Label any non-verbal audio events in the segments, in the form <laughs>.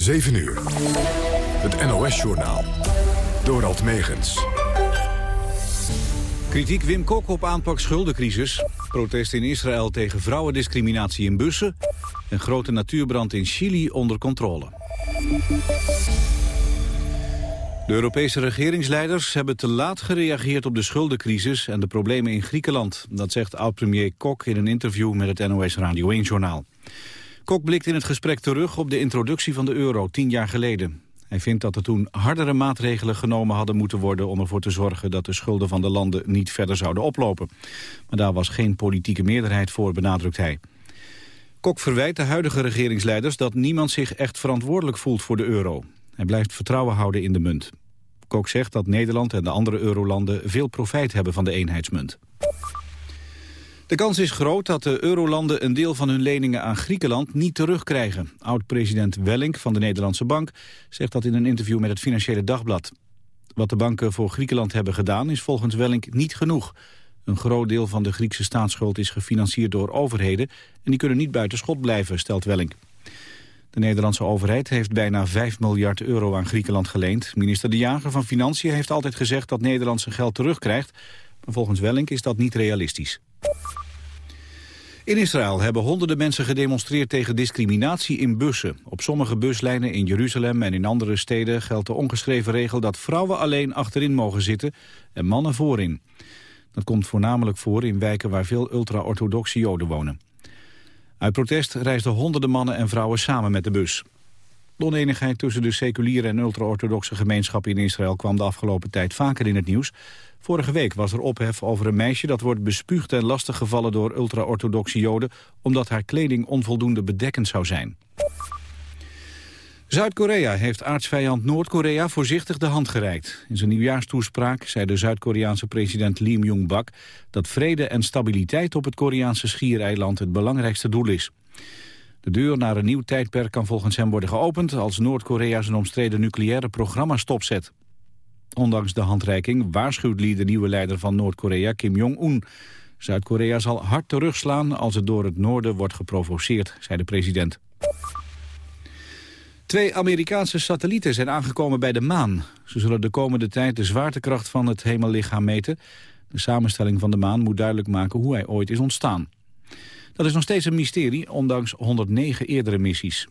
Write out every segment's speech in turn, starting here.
7 uur. Het NOS-journaal. Dorald Megens. Kritiek Wim Kok op aanpak schuldencrisis. Protest in Israël tegen vrouwendiscriminatie in bussen. En grote natuurbrand in Chili onder controle. De Europese regeringsleiders hebben te laat gereageerd op de schuldencrisis en de problemen in Griekenland. Dat zegt oud-premier Kok in een interview met het NOS Radio 1-journaal. Kok blikt in het gesprek terug op de introductie van de euro tien jaar geleden. Hij vindt dat er toen hardere maatregelen genomen hadden moeten worden... om ervoor te zorgen dat de schulden van de landen niet verder zouden oplopen. Maar daar was geen politieke meerderheid voor, benadrukt hij. Kok verwijt de huidige regeringsleiders dat niemand zich echt verantwoordelijk voelt voor de euro. Hij blijft vertrouwen houden in de munt. Kok zegt dat Nederland en de andere eurolanden veel profijt hebben van de eenheidsmunt. De kans is groot dat de eurolanden een deel van hun leningen aan Griekenland niet terugkrijgen. Oud-president Wellink van de Nederlandse Bank zegt dat in een interview met het Financiële Dagblad. Wat de banken voor Griekenland hebben gedaan is volgens Wellink niet genoeg. Een groot deel van de Griekse staatsschuld is gefinancierd door overheden... en die kunnen niet buiten schot blijven, stelt Wellink. De Nederlandse overheid heeft bijna 5 miljard euro aan Griekenland geleend. Minister De Jager van Financiën heeft altijd gezegd dat Nederland zijn geld terugkrijgt. Maar volgens Wellink is dat niet realistisch. In Israël hebben honderden mensen gedemonstreerd tegen discriminatie in bussen. Op sommige buslijnen in Jeruzalem en in andere steden geldt de ongeschreven regel dat vrouwen alleen achterin mogen zitten en mannen voorin. Dat komt voornamelijk voor in wijken waar veel ultra-orthodoxe joden wonen. Uit protest reisden honderden mannen en vrouwen samen met de bus. De oneenigheid tussen de seculiere en ultra-orthodoxe gemeenschap in Israël kwam de afgelopen tijd vaker in het nieuws. Vorige week was er ophef over een meisje dat wordt bespuugd en lastiggevallen door ultra-orthodoxe joden omdat haar kleding onvoldoende bedekkend zou zijn. Zuid-Korea heeft aardsvijand Noord-Korea voorzichtig de hand gereikt. In zijn nieuwjaarstoespraak zei de Zuid-Koreaanse president Lee Myung-bak... dat vrede en stabiliteit op het Koreaanse schiereiland het belangrijkste doel is. De deur naar een nieuw tijdperk kan volgens hem worden geopend... als Noord-Korea zijn omstreden nucleaire programma stopzet. Ondanks de handreiking waarschuwt Lee de nieuwe leider van Noord-Korea, Kim Jong-un. Zuid-Korea zal hard terugslaan als het door het noorden wordt geprovoceerd, zei de president. Twee Amerikaanse satellieten zijn aangekomen bij de maan. Ze zullen de komende tijd de zwaartekracht van het hemellichaam meten. De samenstelling van de maan moet duidelijk maken hoe hij ooit is ontstaan. Dat is nog steeds een mysterie, ondanks 109 eerdere missies.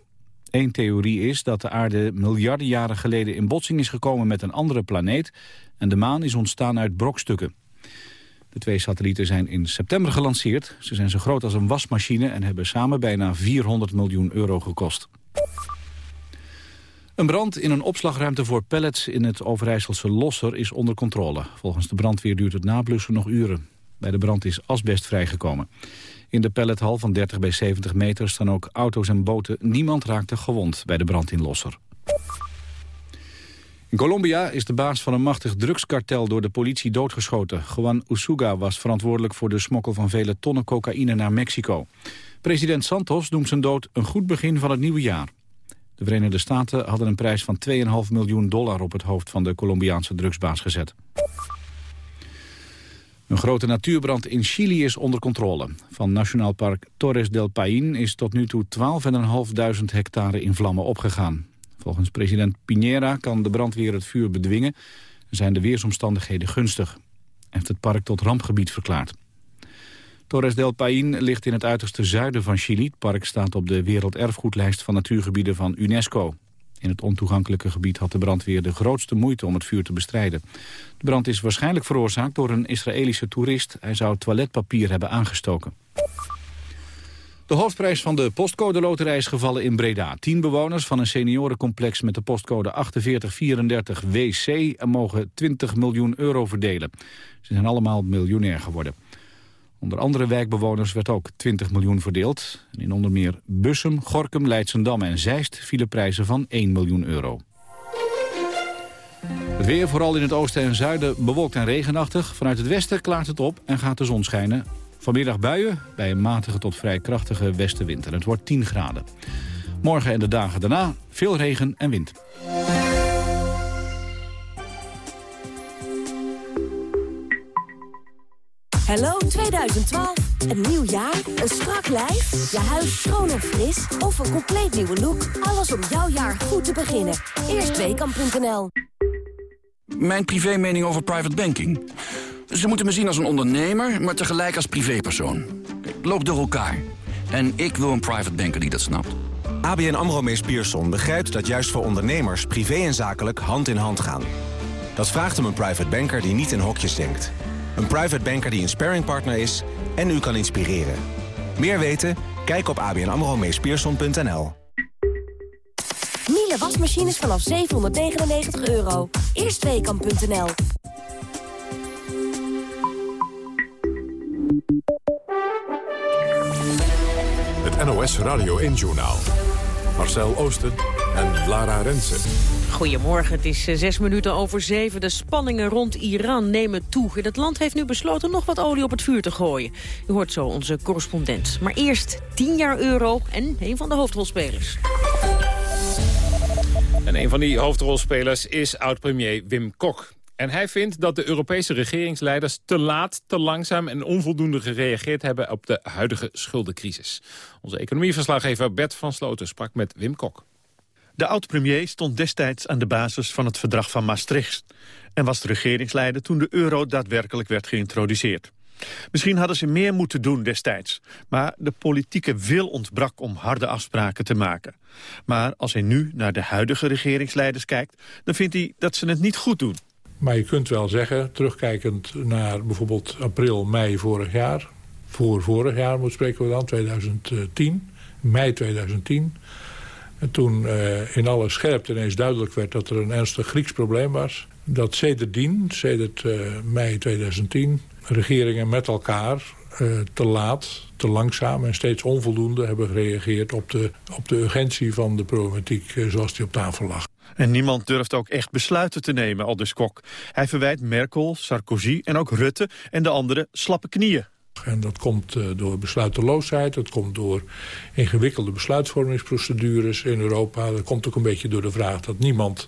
Eén theorie is dat de aarde miljarden jaren geleden in botsing is gekomen met een andere planeet... en de maan is ontstaan uit brokstukken. De twee satellieten zijn in september gelanceerd. Ze zijn zo groot als een wasmachine en hebben samen bijna 400 miljoen euro gekost. Een brand in een opslagruimte voor pellets in het Overijsselse Losser is onder controle. Volgens de brandweer duurt het nablussen nog uren. Bij de brand is asbest vrijgekomen. In de pellethal van 30 bij 70 meter staan ook auto's en boten. Niemand raakte gewond bij de brand in Losser. In Colombia is de baas van een machtig drugskartel door de politie doodgeschoten. Juan Usuga was verantwoordelijk voor de smokkel van vele tonnen cocaïne naar Mexico. President Santos noemt zijn dood een goed begin van het nieuwe jaar. De Verenigde Staten hadden een prijs van 2,5 miljoen dollar op het hoofd van de Colombiaanse drugsbaas gezet. Een grote natuurbrand in Chili is onder controle. Van Nationaal Park Torres del Paine is tot nu toe 12.500 hectare in vlammen opgegaan. Volgens president Piñera kan de brandweer het vuur bedwingen... en zijn de weersomstandigheden gunstig. Heeft het park tot rampgebied verklaard. Torres del Paine ligt in het uiterste zuiden van Chili. Het park staat op de werelderfgoedlijst van natuurgebieden van UNESCO. In het ontoegankelijke gebied had de brandweer de grootste moeite om het vuur te bestrijden. De brand is waarschijnlijk veroorzaakt door een Israëlische toerist. Hij zou toiletpapier hebben aangestoken. De hoofdprijs van de postcode loterij is gevallen in Breda. Tien bewoners van een seniorencomplex met de postcode 4834 WC mogen 20 miljoen euro verdelen. Ze zijn allemaal miljonair geworden. Onder andere wijkbewoners werd ook 20 miljoen verdeeld. En in onder meer Bussum, Gorkum, Leidsendam en Zeist vielen prijzen van 1 miljoen euro. Het weer, vooral in het oosten en zuiden, bewolkt en regenachtig. Vanuit het westen klaart het op en gaat de zon schijnen. Vanmiddag buien bij een matige tot vrij krachtige westenwind. En het wordt 10 graden. Morgen en de dagen daarna veel regen en wind. Hallo 2012. Een nieuw jaar, een strak lijf, je huis schoon en fris of een compleet nieuwe look. Alles om jouw jaar goed te beginnen. Eerstweekam.nl Mijn privé mening over private banking. Ze moeten me zien als een ondernemer, maar tegelijk als privépersoon. Loop door elkaar. En ik wil een private banker die dat snapt. ABN AMRO Mees Pierson begrijpt dat juist voor ondernemers... privé en zakelijk hand in hand gaan. Dat vraagt om een private banker die niet in hokjes denkt. Een private banker die een sparringpartner is en u kan inspireren. Meer weten? Kijk op abnamromeespierson.nl. Miele wasmachines vanaf 799 euro. Eerstweekam.nl Het NOS Radio 1-journaal. Marcel Oosten en Lara Rensen. Goedemorgen, het is eh, zes minuten over zeven. De spanningen rond Iran nemen toe. Het land heeft nu besloten nog wat olie op het vuur te gooien. U hoort zo onze correspondent. Maar eerst 10 jaar euro en een van de hoofdrolspelers. En een van die hoofdrolspelers is oud-premier Wim Kok. En hij vindt dat de Europese regeringsleiders te laat, te langzaam en onvoldoende gereageerd hebben op de huidige schuldencrisis. Onze economieverslaggever Bert van Sloten sprak met Wim Kok. De oud-premier stond destijds aan de basis van het verdrag van Maastricht... en was de regeringsleider toen de euro daadwerkelijk werd geïntroduceerd. Misschien hadden ze meer moeten doen destijds. Maar de politieke wil ontbrak om harde afspraken te maken. Maar als hij nu naar de huidige regeringsleiders kijkt... dan vindt hij dat ze het niet goed doen. Maar je kunt wel zeggen, terugkijkend naar bijvoorbeeld april, mei vorig jaar... voor vorig jaar moet spreken we dan, 2010, mei 2010... En toen uh, in alle scherpte ineens duidelijk werd dat er een ernstig Grieks probleem was... dat sedertdien, sedert uh, mei 2010, regeringen met elkaar uh, te laat, te langzaam en steeds onvoldoende hebben gereageerd op de, op de urgentie van de problematiek zoals die op tafel lag. En niemand durft ook echt besluiten te nemen, Aldus Kok. Hij verwijt Merkel, Sarkozy en ook Rutte en de anderen slappe knieën. En dat komt uh, door besluiteloosheid, dat komt door ingewikkelde besluitvormingsprocedures in Europa. Dat komt ook een beetje door de vraag dat niemand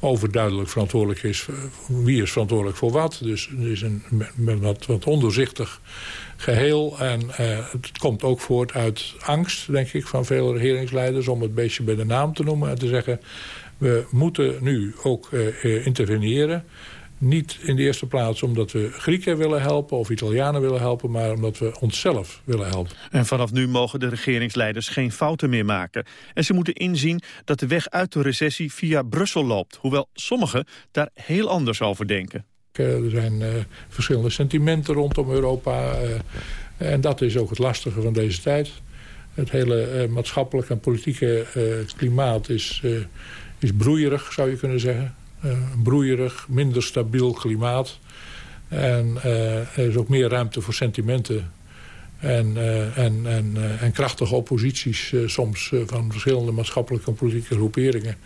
overduidelijk verantwoordelijk is. Wie is verantwoordelijk voor wat? Dus er is een met wat, wat ondoorzichtig geheel. En uh, het komt ook voort uit angst, denk ik, van veel regeringsleiders... om het beestje bij de naam te noemen en te zeggen... we moeten nu ook uh, interveneren... Niet in de eerste plaats omdat we Grieken willen helpen of Italianen willen helpen... maar omdat we onszelf willen helpen. En vanaf nu mogen de regeringsleiders geen fouten meer maken. En ze moeten inzien dat de weg uit de recessie via Brussel loopt. Hoewel sommigen daar heel anders over denken. Er zijn uh, verschillende sentimenten rondom Europa. Uh, en dat is ook het lastige van deze tijd. Het hele uh, maatschappelijke en politieke klimaat is, is broeierig, zou je kunnen zeggen. Broeierig, minder stabiel klimaat. En er is ook meer ruimte voor sentimenten. En, en, en, en krachtige opposities soms van verschillende maatschappelijke en politieke groeperingen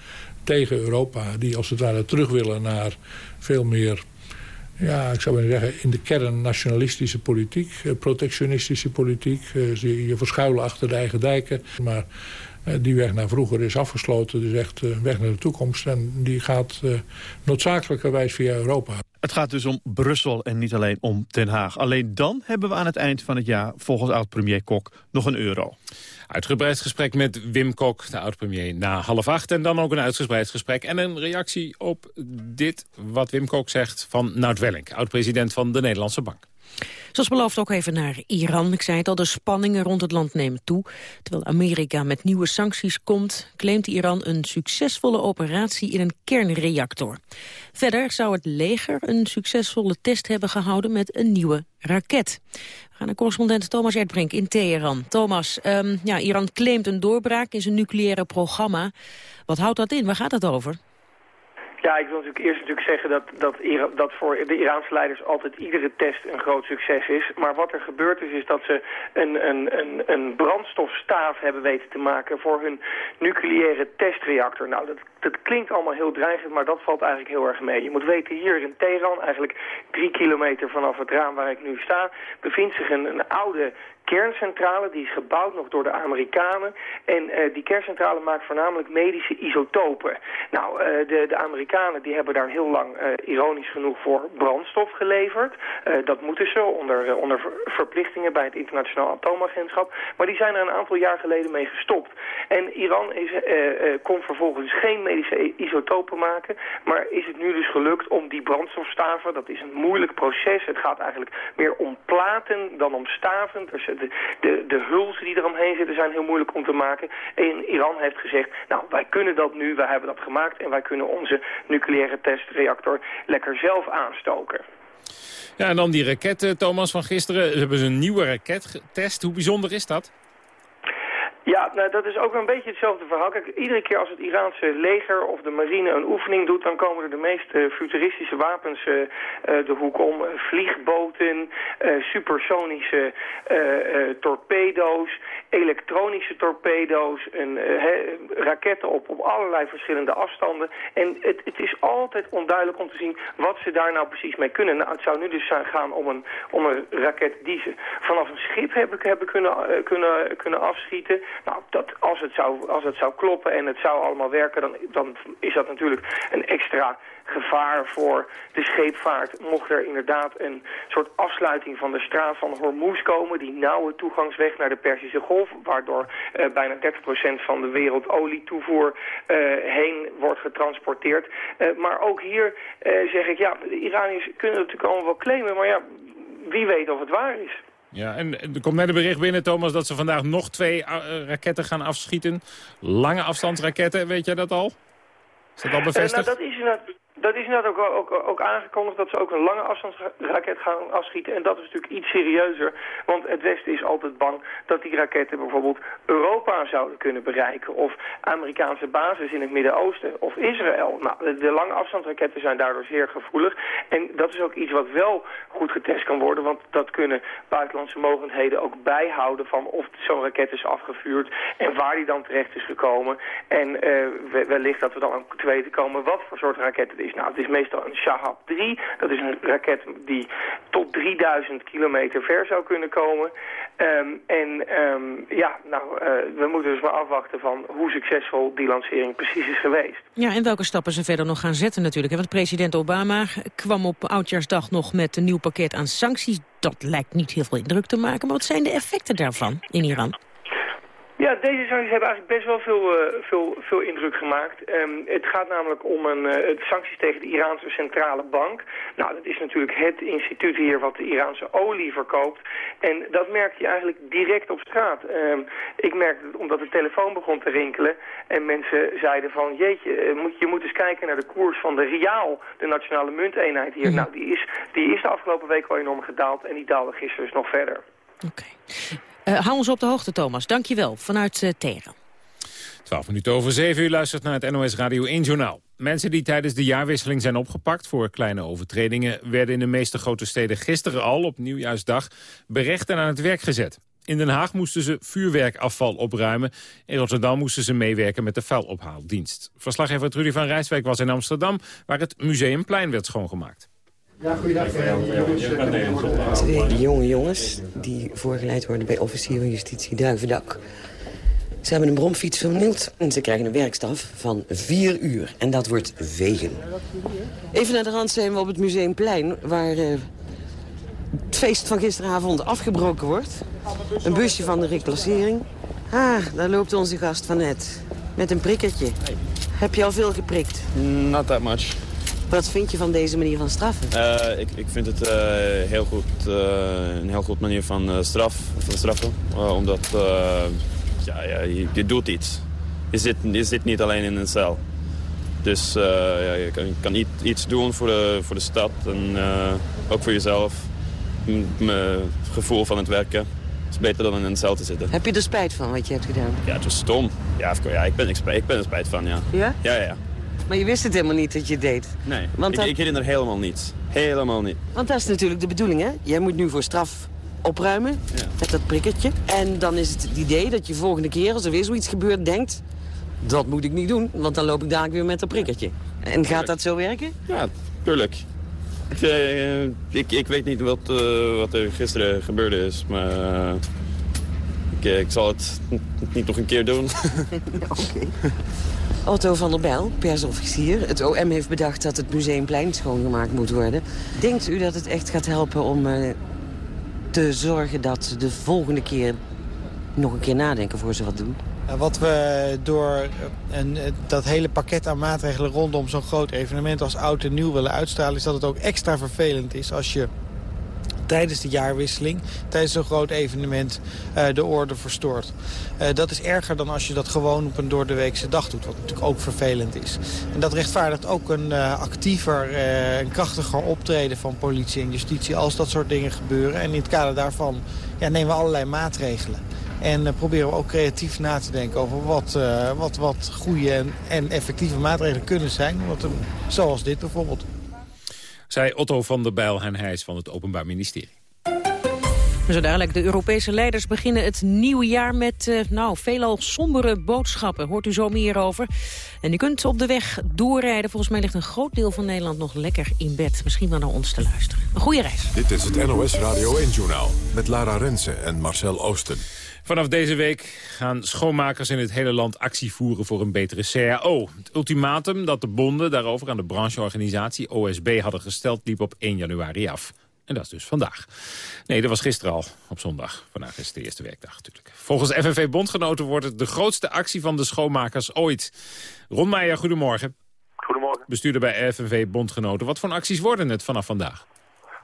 tegen Europa. Die als het ware terug willen naar veel meer, ja, ik zou willen zeggen, in de kern nationalistische politiek. protectionistische politiek. je, je verschuilen achter de eigen dijken. Maar eh, die weg naar vroeger is afgesloten. Dus echt een weg naar de toekomst. En die gaat noodzakelijkerwijs via Europa. Het gaat dus om Brussel en niet alleen om Den Haag. Alleen dan hebben we aan het eind van het jaar, volgens oud-premier Kok, nog een euro. Uitgebreid gesprek met Wim Kok, de oud-premier, na half acht. En dan ook een uitgebreid gesprek en een reactie op dit wat Wim Kok zegt van Nout Welling, oud-president van de Nederlandse Bank. Zoals beloofd ook even naar Iran. Ik zei het al, de spanningen rond het land nemen toe. Terwijl Amerika met nieuwe sancties komt... claimt Iran een succesvolle operatie in een kernreactor. Verder zou het leger een succesvolle test hebben gehouden... met een nieuwe raket. We gaan naar correspondent Thomas Erdbrink in Teheran. Thomas, um, ja, Iran claimt een doorbraak in zijn nucleaire programma. Wat houdt dat in? Waar gaat het over? Ja, ik wil natuurlijk eerst natuurlijk zeggen dat, dat, dat voor de Iraanse leiders altijd iedere test een groot succes is. Maar wat er gebeurd is, is dat ze een, een, een, een brandstofstaaf hebben weten te maken voor hun nucleaire testreactor. Nou, dat, dat klinkt allemaal heel dreigend, maar dat valt eigenlijk heel erg mee. Je moet weten, hier in Teheran, eigenlijk drie kilometer vanaf het raam waar ik nu sta, bevindt zich een, een oude kerncentrale. Die is gebouwd nog door de Amerikanen. En die kerncentrale maakt voornamelijk medische isotopen. Nou, de, de Amerikanen die hebben daar heel lang ironisch genoeg voor brandstof geleverd. dat moeten ze onder, onder verplichtingen bij het internationaal atoomagentschap. Maar die zijn er een aantal jaar geleden mee gestopt. En Iran is, kon vervolgens geen medische isotopen maken. Maar is het nu dus gelukt om die brandstofstaven, dat is een moeilijk proces. Het gaat eigenlijk meer om platen dan om staven. Dus de, de, de hulzen die eromheen zitten zijn heel moeilijk om te maken. En Iran heeft gezegd, nou wij kunnen dat nu, wij hebben dat gemaakt en wij kunnen onze nucleaire testreactor lekker zelf aanstoken. Ja, en dan die raketten, Thomas, van gisteren. Hebben ze een nieuwe raketgetest. Hoe bijzonder is dat? Ja, nou, dat is ook een beetje hetzelfde verhaal. Kijk, iedere keer als het Iraanse leger of de marine een oefening doet... dan komen er de meest uh, futuristische wapens uh, de hoek om. Vliegboten, supersonische torpedo's, elektronische torpedo's... En, raketten op, op allerlei verschillende afstanden. En het, het, is altijd onduidelijk om te zien wat ze daar nou precies mee kunnen. Nou, het zou nu dus gaan om een, om een raket die ze vanaf een schip hebben, hebben kunnen, kunnen, kunnen afschieten... Nou, dat, als, het zou, als het zou kloppen en het zou allemaal werken, dan, dan is dat natuurlijk een extra gevaar voor de scheepvaart. Mocht er inderdaad een soort afsluiting van de straat van Hormuz komen, die nauwe toegangsweg naar de Perzische Golf, waardoor uh, bijna 30% van de wereldolietoevoer uh, heen wordt getransporteerd. Uh, maar ook hier zeg ik, ja, de Iraniërs kunnen het natuurlijk allemaal wel claimen, maar ja, wie weet of het waar is. Ja, en er komt net een bericht binnen, Thomas, dat ze vandaag nog twee uh, raketten gaan afschieten. Lange afstandsraketten, weet jij dat al? Is dat al bevestigd? Uh, nou, dat is inderdaad dat is inderdaad ook, ook, ook, aangekondigd dat ze ook een lange afstandsraket gaan afschieten. En dat is natuurlijk iets serieuzer, want het Westen is altijd bang dat die raketten bijvoorbeeld Europa zouden kunnen bereiken. Of Amerikaanse bases in het Midden-Oosten of Israël. Nou, de, lange afstandsraketten zijn daardoor zeer gevoelig. En dat is ook iets wat wel goed getest kan worden, want dat kunnen buitenlandse mogendheden ook bijhouden van of zo'n raket is afgevuurd en waar die dan terecht is gekomen. En uh, wellicht dat we dan ook te weten komen wat voor soort raket het is. Nou, het is meestal een Shahab 3. Dat is een raket die tot 3000 kilometer ver zou kunnen komen. Um, en um, ja, nou, uh, we moeten dus maar afwachten van hoe succesvol die lancering precies is geweest. Ja, en welke stappen ze verder nog gaan zetten natuurlijk. Want president Obama kwam op Oudjaarsdag nog met een nieuw pakket aan sancties. Dat lijkt niet heel veel indruk te maken. Maar wat zijn de effecten daarvan in Iran? Ja, deze sancties hebben eigenlijk best wel veel, uh, veel, veel indruk gemaakt. Um, het gaat namelijk om een, uh, sancties tegen de Iraanse Centrale Bank. Nou, dat is natuurlijk het instituut hier wat de Iraanse olie verkoopt. En dat merkte je eigenlijk direct op straat. Um, ik merkte het omdat de telefoon begon te rinkelen. En mensen zeiden van, jeetje, uh, moet, je moet eens kijken naar de koers van de riaal, de nationale munteenheid hier. Mm. Nou, die is, die is de afgelopen week al enorm gedaald en die daalde gisteren dus nog verder. Oké. Uh, hou ons op de hoogte, Thomas. Dank je wel, vanuit uh, Teren. 12 minuten over 7 uur luistert naar het NOS Radio 1 Journaal. Mensen die tijdens de jaarwisseling zijn opgepakt voor kleine overtredingen... werden in de meeste grote steden gisteren al, op Nieuwjaarsdag, berecht en aan het werk gezet. In Den Haag moesten ze vuurwerkafval opruimen. In Rotterdam moesten ze meewerken met de vuilophaaldienst. Verslaggever Trudy van Rijswijk was in Amsterdam... waar het Museumplein werd schoongemaakt. Ja, goeiedag. Twee jonge jongens die voorgeleid worden bij officier van justitie Duivendak. Ze hebben een bromfiets vernield en ze krijgen een werkstaf van vier uur. En dat wordt vegen. Even naar de rand zijn we op het Museumplein... waar uh, het feest van gisteravond afgebroken wordt. Een busje van de reclassering. Ah, daar loopt onze gast van net. Met een prikkertje. Heb je al veel geprikt? Not that much. Wat vind je van deze manier van straffen? Uh, ik, ik vind het uh, heel goed, uh, een heel goed manier van, straf, van straffen. omdat ja, ja, je, je, doet iets. Je zit, je zit niet alleen in een cel. Dus ja, je kan, iets doen voor de, voor de stad en ook voor jezelf. Het gevoel van het werken is beter dan in een cel te zitten. Heb je er spijt van wat je hebt gedaan? Ja, het was stom. Ja, ja ik, ben, ik, ik ben er spijt van, ja. Ja? Ja, ja, ja. Maar je wist het helemaal niet dat je het deed? Nee, Want ik, ik herinner helemaal niets. Helemaal niet. Want dat is natuurlijk de bedoeling, hè? Jij moet nu voor straf opruimen ja. met dat prikkertje. En dan is het het idee dat je volgende keer, als er weer zoiets gebeurt, denkt... dat moet ik niet doen, want dan loop ik daar weer met dat prikkertje. En gaat dat zo werken? Ja, tuurlijk. Ik, uh, ik, ik weet niet wat, uh, wat er gisteren gebeurde is, maar... Uh, ik, ik zal het niet nog een keer doen. <laughs> <laughs> Oké. Otto van der Bijl, persofficier. Het OM heeft bedacht dat het museumplein schoongemaakt moet worden. Denkt u dat het echt gaat helpen om uh, te zorgen dat de volgende keer nog een keer nadenken voor ze wat doen? Wat we door een, dat hele pakket aan maatregelen rondom zo'n groot evenement als oud en nieuw willen uitstralen... is dat het ook extra vervelend is als je tijdens de jaarwisseling, tijdens zo'n groot evenement, uh, de orde verstoort. Uh, dat is erger dan als je dat gewoon op een doordeweekse dag doet, wat natuurlijk ook vervelend is. En dat rechtvaardigt ook een uh, actiever en krachtiger optreden van politie en justitie als dat soort dingen gebeuren. En in het kader daarvan ja, nemen we allerlei maatregelen. En proberen we ook creatief na te denken over wat, wat, wat goede en, en effectieve maatregelen kunnen zijn. Wat, zoals dit bijvoorbeeld zei Otto van der Bijl en Heijs van het Openbaar Ministerie. Zo dadelijk, de Europese leiders beginnen het nieuwe jaar met uh, nou, veelal sombere boodschappen. Hoort u zo meer over. En u kunt op de weg doorrijden. Volgens mij ligt een groot deel van Nederland nog lekker in bed. Misschien wel naar ons te luisteren. Een goede reis. Dit is het NOS Radio 1-journaal met Lara Rensen en Marcel Oosten. Vanaf deze week gaan schoonmakers in het hele land actie voeren voor een betere CAO. Het ultimatum dat de bonden daarover aan de brancheorganisatie OSB hadden gesteld liep op 1 januari af. En dat is dus vandaag. Nee, dat was gisteren al, op zondag. Vandaag is de eerste werkdag natuurlijk. Volgens FNV Bondgenoten wordt het de grootste actie van de schoonmakers ooit. Ron Meijer, goedemorgen. Goedemorgen. Bestuurder bij FNV Bondgenoten. Wat voor acties worden het vanaf vandaag?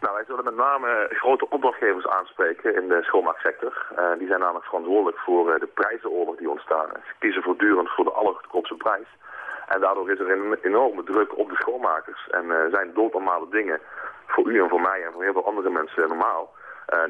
Nou, wij zullen met name grote opdrachtgevers aanspreken in de schoonmaaksector. Uh, die zijn namelijk verantwoordelijk voor uh, de prijzenoorlog die ontstaan. Ze kiezen voortdurend voor de allergoedkoopste prijs. En daardoor is er een enorme druk op de schoonmakers. En uh, zijn doodnormale dingen voor u en voor mij en voor heel veel andere mensen normaal.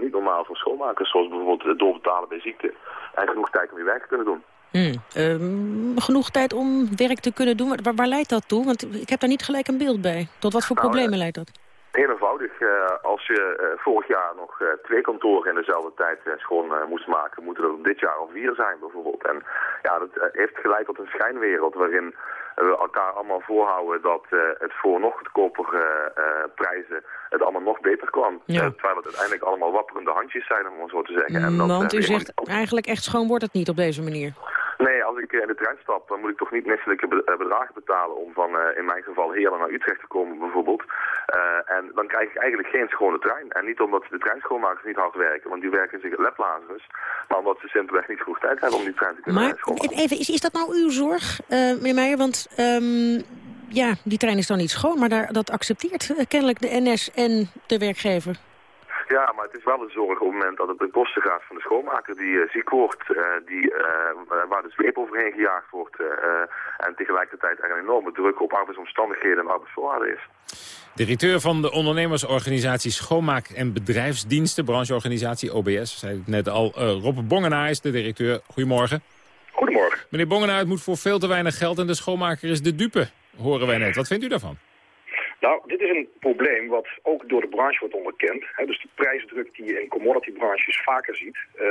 niet normaal voor schoonmakers, zoals bijvoorbeeld doorbetalen bij ziekte. En genoeg tijd om je werk te kunnen doen. Hmm. genoeg tijd om werk te kunnen doen. Waar, waar, leidt dat toe? Want ik heb daar niet gelijk een beeld bij. Tot wat voor nou, problemen leidt dat? Heel eenvoudig. Uh, als je uh, vorig jaar nog uh, twee kantoren in dezelfde tijd schoon moest maken, moeten er dit jaar al vier zijn bijvoorbeeld. En ja, dat heeft geleid tot een schijnwereld waarin we elkaar allemaal voorhouden dat het voor nog goedkopere prijzen het allemaal nog beter kwam. Ja. terwijl het uiteindelijk allemaal wapperende handjes zijn, om het zo te zeggen. En dat, Want u zegt eigenlijk echt schoon wordt het niet op deze manier. Nee, als ik in de trein stap, dan moet ik toch niet misselijke bedragen betalen om van, in mijn geval, Heerlen naar Utrecht te komen bijvoorbeeld. Uh, en dan krijg ik eigenlijk geen schone trein. En niet omdat de treinschoonmakers niet hard werken, want die werken zich het leplazers. Maar omdat ze simpelweg niet genoeg tijd hebben om die trein te kunnen maar, schoonmaken. Even, is, is dat nou uw zorg, uh, meneer Meijer? Want um, ja, die trein is dan niet schoon, maar daar, dat accepteert uh, kennelijk de NS en de werkgever. Ja, maar het is wel een zorg op het moment dat het ten koste gaat van de schoonmaker die uh, ziek wordt, uh, die, uh, waar de zweep overheen gejaagd wordt en tegelijkertijd er een enorme druk op arbeidsomstandigheden en arbeidsvoorwaarden is. Directeur van de ondernemersorganisatie Schoonmaak- en Bedrijfsdiensten, brancheorganisatie OBS, zei het net al, Rob Bongenaar is de directeur. Goedemorgen. Goedemorgen. Meneer Bongenaar, het moet voor veel te weinig geld en de schoonmaker is de dupe, horen wij net. Wat vindt u daarvan? Nou, dit is een probleem wat ook door de branche wordt onderkend. Hè. Dus de prijsdruk die je in commoditybranches vaker ziet. Uh,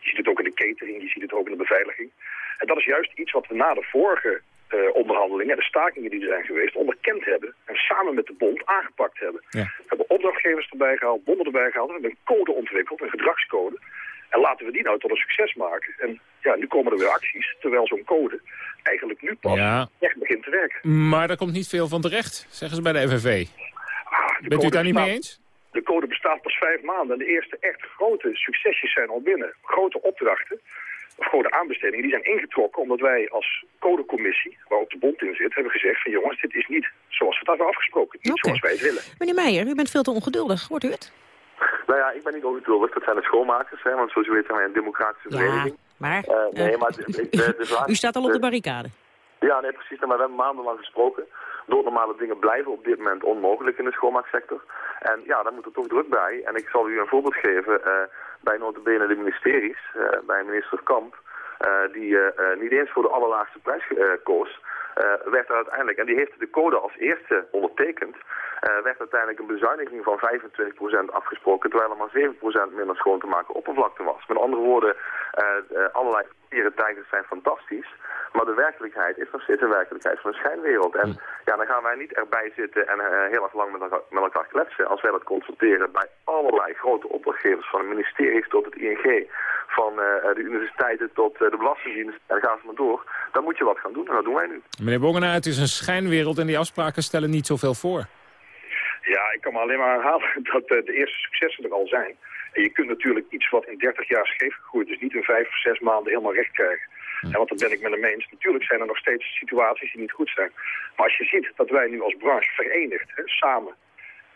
je ziet het ook in de catering, je ziet het ook in de beveiliging. En dat is juist iets wat we na de vorige uh, onderhandelingen, de stakingen die er zijn geweest, onderkend hebben. En samen met de bond aangepakt hebben. Ja. We hebben opdrachtgevers erbij gehaald, bonden erbij gehaald. We hebben een code ontwikkeld, een gedragscode. En laten we die nou tot een succes maken. En ja, nu komen er weer acties, terwijl zo'n code eigenlijk nu pas echt begint te werken. Maar daar komt niet veel van terecht, zeggen ze bij de FNV. Ah, Bent u het daar niet mee eens? De code bestaat pas vijf maanden en de eerste echt grote succesjes zijn al binnen. Grote opdrachten, of grote aanbestedingen, die zijn ingetrokken omdat wij als codecommissie, waar ook de bond in zit, hebben gezegd van jongens, dit is niet zoals we het hebben afgesproken. Niet zoals wij het willen. Meneer Meijer, u bent veel te ongeduldig. Hoort u het? Nou ja, ik ben niet ongeduldig. Dat zijn de schoonmakers, hè, want zoals u weet zijn wij een democratische vereniging. Maar, uh, nee, maar u staat al op de barricade. Ja, nee, precies. Maar we hebben maandenlang gesproken. Doodnormale dingen blijven op dit moment onmogelijk in de schoonmaaksector. En ja, daar moet er toch druk bij. En ik zal u een voorbeeld geven. Uh, bij notabene de ministeries, uh, bij minister Kamp, die niet eens voor de allerlaagste prijs koos, werd er uiteindelijk, en die heeft de code als eerste ondertekend, werd uiteindelijk een bezuiniging van 25% afgesproken, terwijl er maar 7% minder schoon te maken oppervlakte was. Met andere woorden, uh, allerlei papieren zijn fantastisch, Maar de werkelijkheid is nog steeds een werkelijkheid van een schijnwereld. En ja, dan gaan wij niet erbij zitten en heel erg lang met elkaar, met elkaar kletsen. Als wij dat constateren bij allerlei grote opdrachtgevers, van de ministeries tot het ING, van de universiteiten tot de Belastingdienst, en gaan ze maar door. Dan moet je wat gaan doen en dat doen wij nu. Meneer Bongenaar, het is een schijnwereld en die afspraken stellen niet zoveel voor. Ja, ik kan me alleen maar herhalen <laughs> dat de eerste successen er al zijn. En je kunt natuurlijk iets wat in 30 jaar scheef gegroeid is... niet in vijf of zes maanden helemaal recht krijgen. En want dat ben ik met hem eens. Natuurlijk zijn er nog steeds situaties die niet goed zijn. Maar als je ziet dat wij nu als branche verenigd, hè, samen,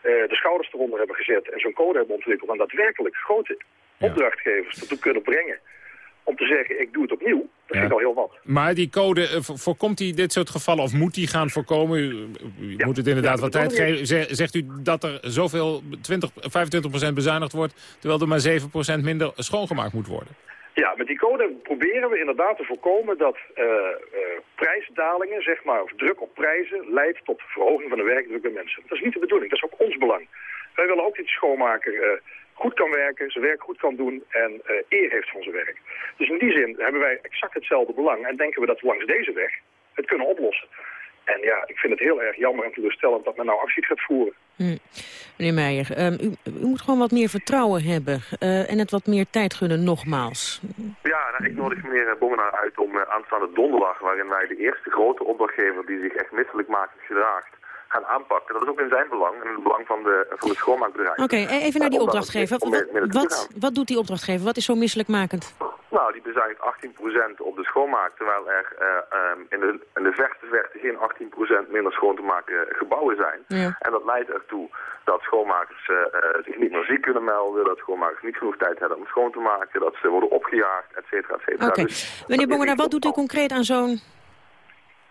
uh, de schouders eronder hebben gezet... en zo'n code hebben ontwikkeld... en daadwerkelijk grote opdrachtgevers ertoe kunnen brengen om te zeggen, ik doe het opnieuw, dat ja. vind ik al heel wat. Maar die code, uh, voorkomt die dit soort gevallen of moet die gaan voorkomen? U, u ja. moet het inderdaad ja, wat tijd geven. Zegt u dat er zoveel, 20, 25% bezuinigd wordt, terwijl er maar 7% minder schoongemaakt moet worden? Ja, met die code proberen we inderdaad te voorkomen dat uh, uh, prijsdalingen, zeg maar, of druk op prijzen, leidt tot verhoging van de werkdruk bij mensen. Dat is niet de bedoeling, dat is ook ons belang. Wij willen ook de schoonmaker goed kan werken, zijn werk goed kan doen en uh, eer heeft van zijn werk. Dus in die zin hebben wij exact hetzelfde belang en denken we dat we langs deze weg het kunnen oplossen. En ja, ik vind het heel erg jammer en teleurstellend dat men nou actie gaat voeren. Hm. Meneer Meijer, um, u, u, moet gewoon wat meer vertrouwen hebben uh, en het wat meer tijd gunnen nogmaals. Ja, nou, ik nodig meneer Bongenaar uit om uh, aanstaande donderdag, waarin wij de eerste grote opdrachtgever die zich echt misselijk maakt gedraagt, gaan aanpakken. Dat is ook in zijn belang en in het belang van de, van de schoonmaakbedrijven. Oké, okay, even naar die opdrachtgever. Wat, wat, wat, doet die opdrachtgever? Wat is zo misselijkmakend? Nou, die bezuinigt 18% op de schoonmaak, terwijl er uh, um, in, de, in de verste verte geen 18% minder schoon te maken gebouwen zijn. Ja. En dat leidt ertoe dat schoonmakers uh, zich niet meer ziek kunnen melden, dat schoonmakers niet genoeg tijd hebben om schoon te maken, dat ze worden opgejaagd, et cetera, et cetera. Oké. Okay. Dus, Meneer wat doet u concreet aan zo'n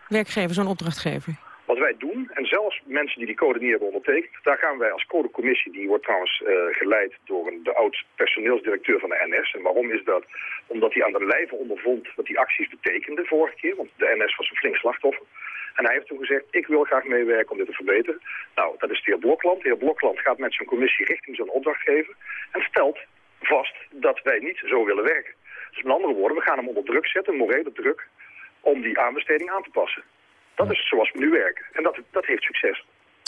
werkgever, zo'n opdrachtgever? Wat wij doen, en zelfs mensen die die code niet hebben ondertekend, daar gaan wij als codecommissie, die wordt trouwens uh, geleid door een, de oud-personeelsdirecteur van de NS. En waarom is dat? Omdat hij aan de lijve ondervond wat die acties betekenden vorige keer, want de NS was een flink slachtoffer. En hij heeft toen gezegd, ik wil graag meewerken om dit te verbeteren. Nou, dat is de heer Blokland. De heer Blokland gaat met zijn commissie richting zo'n opdrachtgever en stelt vast dat wij niet zo willen werken. Dus met andere woorden, we gaan hem onder druk zetten, morele druk, om die aanbesteding aan te passen. Dat is zoals we nu werken. En dat, dat heeft succes.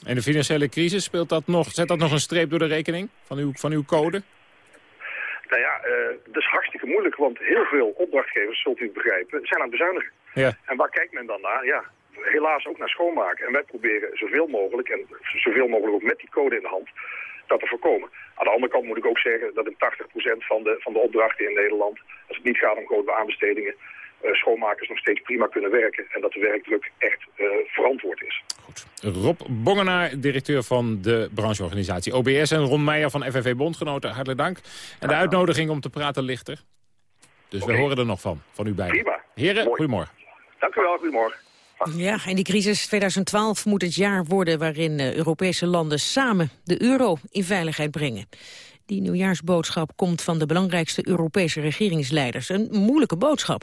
En de financiële crisis, speelt dat nog, zet dat nog een streep door de rekening van uw, van uw code? Nou ja, uh, dat is hartstikke moeilijk, want heel veel opdrachtgevers, zult u begrijpen, zijn aan het bezuinigen. Ja. En waar kijkt men dan naar? Ja, helaas ook naar schoonmaken. En wij proberen zoveel mogelijk, en zoveel mogelijk ook met die code in de hand, dat te voorkomen. Aan de andere kant moet ik ook zeggen dat in 80% van de, van de opdrachten in Nederland, als het niet gaat om grote aanbestedingen, schoonmakers nog steeds prima kunnen werken. En dat de werkdruk echt uh, verantwoord is. Goed. Rob Bongenaar, directeur van de brancheorganisatie OBS... en Ron Meijer van FNV Bondgenoten, hartelijk dank. En de uitnodiging om te praten ligt er. Dus okay. we horen er nog van, van u beiden. Prima. Heren, Mooi. goedemorgen. Dank u wel, goedemorgen. Ja, en die crisis 2012 moet het jaar worden waarin uh, Europese landen samen de euro in veiligheid brengen. Die nieuwjaarsboodschap komt van de belangrijkste Europese regeringsleiders. Een moeilijke boodschap.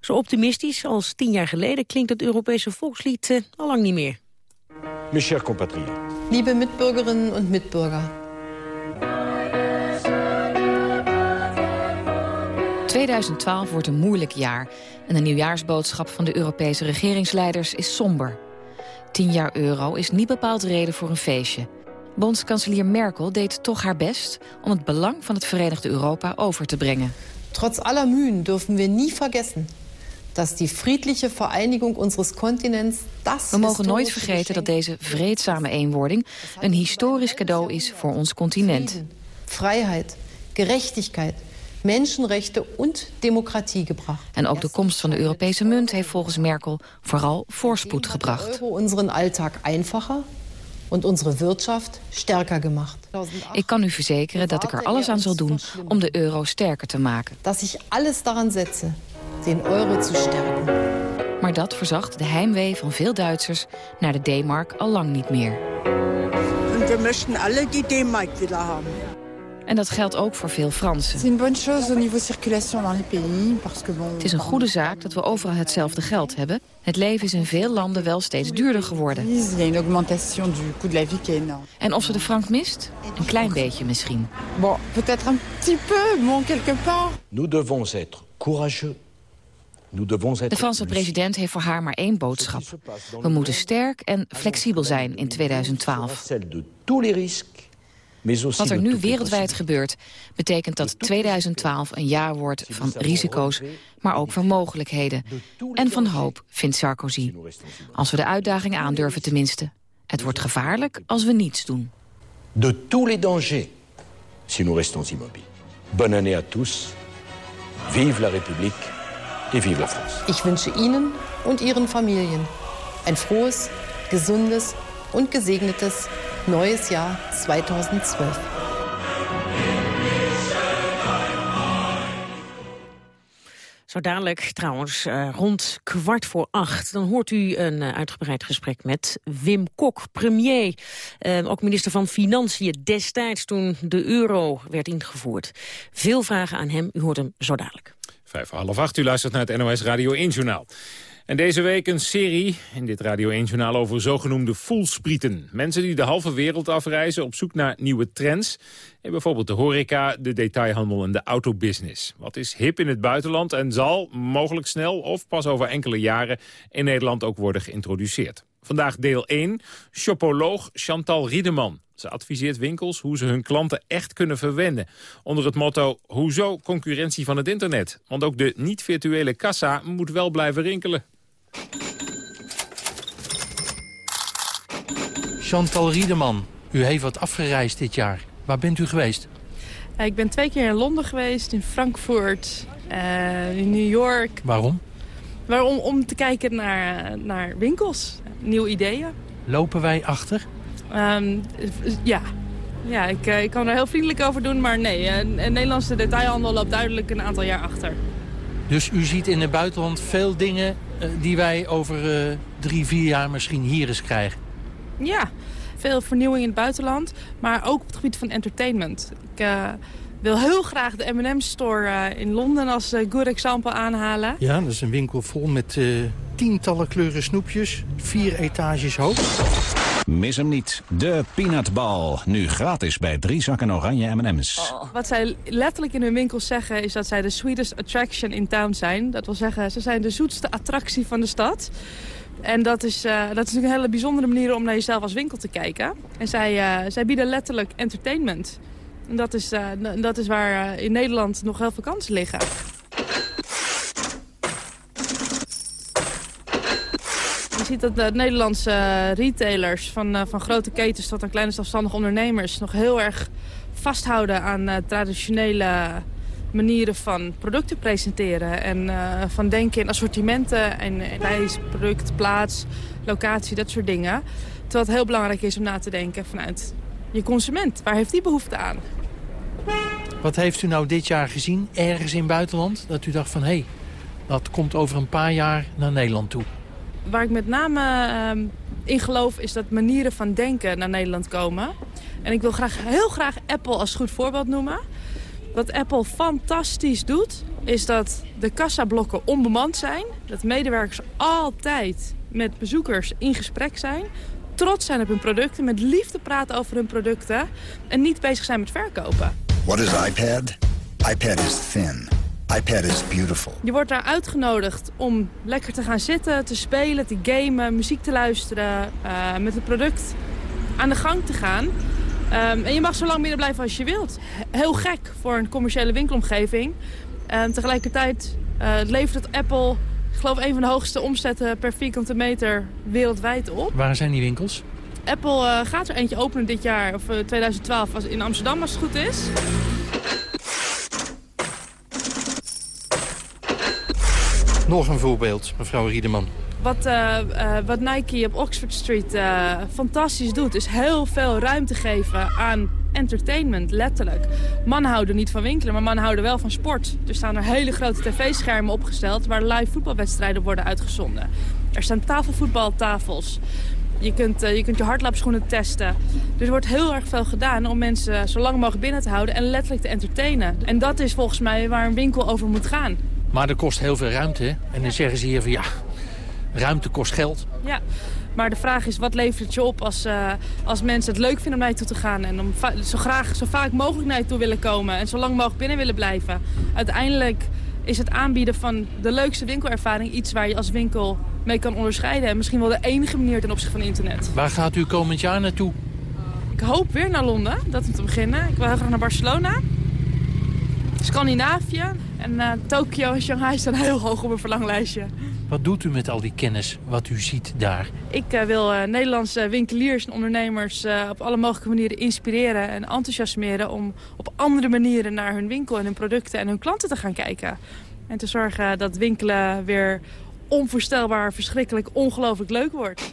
Zo optimistisch als tien jaar geleden klinkt het Europese volkslied uh, al lang niet meer. Mes chers compatriotes. Liebe Mitbürgerinnen und Mitbürger. 2012 wordt een moeilijk jaar. En de nieuwjaarsboodschap van de Europese regeringsleiders is somber. 10 jaar euro is niet bepaald reden voor een feestje. Bondskanselier Merkel deed toch haar best om het belang van het Verenigde Europa over te brengen. Trotz aller Mühen dürfen wir nie vergessen dat die friedliche Vereinigung unseres Kontinents das We mogen nooit vergeten dat deze vreedzame eenwording een historisch cadeau is voor ons continent. Vrijheid, gerechtigheid, mensenrechten en democratie gebracht. En ook de komst van de Europese munt heeft volgens Merkel vooral voorspoed gebracht. Euro unseren Alltag einfacher en onze wirtschaft sterker gemacht. Ik kan u verzekeren dat ik er alles aan zal doen om de euro sterker te maken. Dat ik alles daaraan zette, de euro te sterken. Maar dat verzacht de heimwee van veel Duitsers naar de D-mark al lang niet meer. En we möchten alle die D-mark weer hebben. En dat geldt ook voor veel Fransen. Het is een goede zaak dat we overal hetzelfde geld hebben. Het leven is in veel landen wel steeds duurder geworden. En of ze de frank mist? Een klein beetje misschien. Bon, peut-être un petit peu, bon, quelque part. Nous devons être courageux De Franse president heeft voor haar maar één boodschap. We moeten sterk en flexibel zijn in 2012. Wat er nu wereldwijd gebeurt, betekent dat 2012 een jaar wordt van risico's, maar ook van mogelijkheden. En van hoop, vindt Sarkozy. Als we de uitdaging aandurven tenminste. Het wordt gevaarlijk als we niets doen. De tous les dangers, si nous restons immobiles. Bonne année à tous. Vive la République et vive la France. Ich wünsche Ihnen und Ihren Familien ein frohes, gesundes und gesegnetes neues Jahr 2012. Zo dadelijk trouwens uh, rond kwart voor acht. Dan hoort u een uh, uitgebreid gesprek met Wim Kok, premier. Uh, ook minister van Financiën destijds toen de euro werd ingevoerd. Veel vragen aan hem, u hoort hem zo dadelijk. Vijf voor half acht, u luistert naar het NOS Radio 1 Journaal. En deze week een serie in dit Radio 1-journaal over zogenoemde voelsprieten. Mensen die de halve wereld afreizen op zoek naar nieuwe trends. In bijvoorbeeld de horeca, de detailhandel en de autobusiness. Wat is hip in het buitenland en zal, mogelijk snel of pas over enkele jaren... in Nederland ook worden geïntroduceerd. Vandaag deel 1, shopoloog Chantal Riedeman. Ze adviseert winkels hoe ze hun klanten echt kunnen verwennen. Onder het motto, hoezo concurrentie van het internet? Want ook de niet-virtuele kassa moet wel blijven rinkelen. Chantal Riedeman, u heeft wat afgereisd dit jaar. Waar bent u geweest? Ik ben twee keer in Londen geweest, in Frankfurt, uh, in New York. Waarom? Waarom? Om te kijken naar, naar winkels, nieuwe ideeën. Lopen wij achter? Um, ja. Ja, ik, ik kan er heel vriendelijk over doen, maar nee. Een Nederlandse detailhandel loopt duidelijk een aantal jaar achter. Dus u ziet in het buitenland veel dingen die wij over uh, drie, vier jaar misschien hier eens krijgen? Ja, veel vernieuwing in het buitenland, maar ook op het gebied van entertainment. Ik uh, wil heel graag de M&M store in Londen als good example aanhalen. Ja, dat is een winkel vol met tientallen kleuren snoepjes, vier etages hoog. Mis hem niet. De peanutbal. Nu gratis bij drie zakken oranje M&M's. Oh. Wat zij letterlijk in hun winkels zeggen... is dat zij de sweetest attraction in town zijn. Dat wil zeggen, ze zijn de zoetste attractie van de stad. En dat is, uh, dat is een hele bijzondere manier om naar jezelf als winkel te kijken. En zij, uh, zij bieden letterlijk entertainment. En dat is, uh, dat is waar in Nederland nog heel veel kansen liggen. Ziet dat de Nederlandse retailers, van, van grote ketens tot aan kleine zelfstandige ondernemers... nog heel erg vasthouden aan traditionele manieren van producten presenteren. En van denken in assortimenten en prijs, product, plaats, locatie, dat soort dingen. Terwijl het heel belangrijk is om na te denken vanuit je consument. Waar heeft die behoefte aan? Wat heeft u nou dit jaar gezien, ergens in het buitenland? Dat u dacht van, hé, hey, dat komt over een paar jaar naar Nederland toe. Waar ik met name uh, in geloof is dat manieren van denken naar Nederland komen. En ik wil graag, heel graag Apple als goed voorbeeld noemen. Wat Apple fantastisch doet, is dat de kassablokken onbemand zijn. Dat medewerkers altijd met bezoekers in gesprek zijn. Trots zijn op hun producten, met liefde praten over hun producten. En niet bezig zijn met verkopen. What is iPad? iPad is thin. iPad is beautiful. Je wordt daar uitgenodigd om lekker te gaan zitten, te spelen, te gamen, muziek te luisteren. Uh, met het product aan de gang te gaan. Um, en je mag zo lang binnen blijven als je wilt. Heel gek voor een commerciële winkelomgeving. Um, tegelijkertijd uh, levert het Apple, ik geloof, een van de hoogste omzetten per vierkante meter wereldwijd op. Waar zijn die winkels? Apple uh, gaat er eentje openen dit jaar, of uh, 2012, als in Amsterdam als het goed is. Nog een voorbeeld, mevrouw Riedeman. Wat, uh, uh, wat Nike op Oxford Street uh, fantastisch doet... is heel veel ruimte geven aan entertainment, letterlijk. Mannen houden niet van winkelen, maar mannen houden wel van sport. Er staan er hele grote tv-schermen opgesteld... waar live voetbalwedstrijden worden uitgezonden. Er staan tafelvoetbaltafels. Je kunt, je kunt testen. Dus er wordt heel erg veel gedaan om mensen zo lang mogelijk binnen te houden... en letterlijk te entertainen. En dat is volgens mij waar een winkel over moet gaan. Maar er kost heel veel ruimte? En dan zeggen ze hier van ja, ruimte kost geld. Ja, maar de vraag is wat levert het je op als, uh, als mensen het leuk vinden om naar je toe te gaan. En om zo graag zo vaak mogelijk naar je toe willen komen. En zo lang mogelijk binnen willen blijven. Uiteindelijk is het aanbieden van de leukste winkelervaring iets waar je als winkel mee kan onderscheiden. En misschien wel de enige manier ten opzichte van internet. Waar gaat u komend jaar naartoe? Ik hoop weer naar Londen, dat om te beginnen. Ik wil heel graag naar Barcelona. Scandinavië en uh, Tokio en Shanghai staan heel hoog op mijn verlanglijstje. Wat doet u met al die kennis, wat u ziet daar? Ik uh, wil uh, Nederlandse winkeliers en ondernemers op alle mogelijke manieren inspireren en enthousiasmeren... om op andere manieren naar hun winkel en hun producten en hun klanten te gaan kijken. En te zorgen dat winkelen weer onvoorstelbaar, verschrikkelijk, ongelooflijk leuk wordt.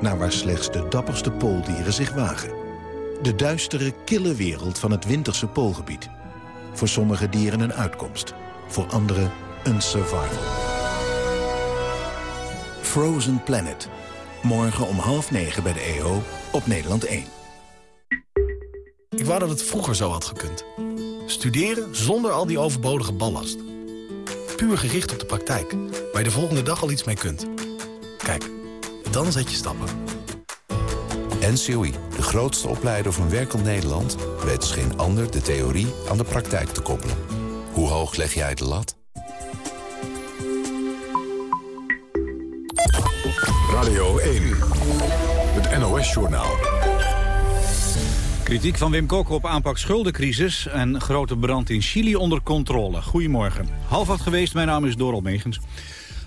naar waar slechts de dapperste pooldieren zich wagen. De duistere, kille wereld van het winterse poolgebied. Voor sommige dieren een uitkomst, voor anderen een survival. Frozen Planet. Morgen om half negen bij de EO op Nederland 1. Ik wou dat het vroeger zo had gekund. Studeren zonder al die overbodige ballast. Puur gericht op de praktijk, waar je de volgende dag al iets mee kunt. Kijk, dan zet je stappen. NCOI, de grootste opleider van werkend Nederland... weet als geen ander de theorie aan de praktijk te koppelen. Hoe hoog leg jij de lat? Radio 1, het NOS-journaal. Kritiek van Wim Kok op aanpak schuldencrisis en grote brand in Chili onder controle. Goedemorgen. Half acht geweest, mijn naam is Doral Megens.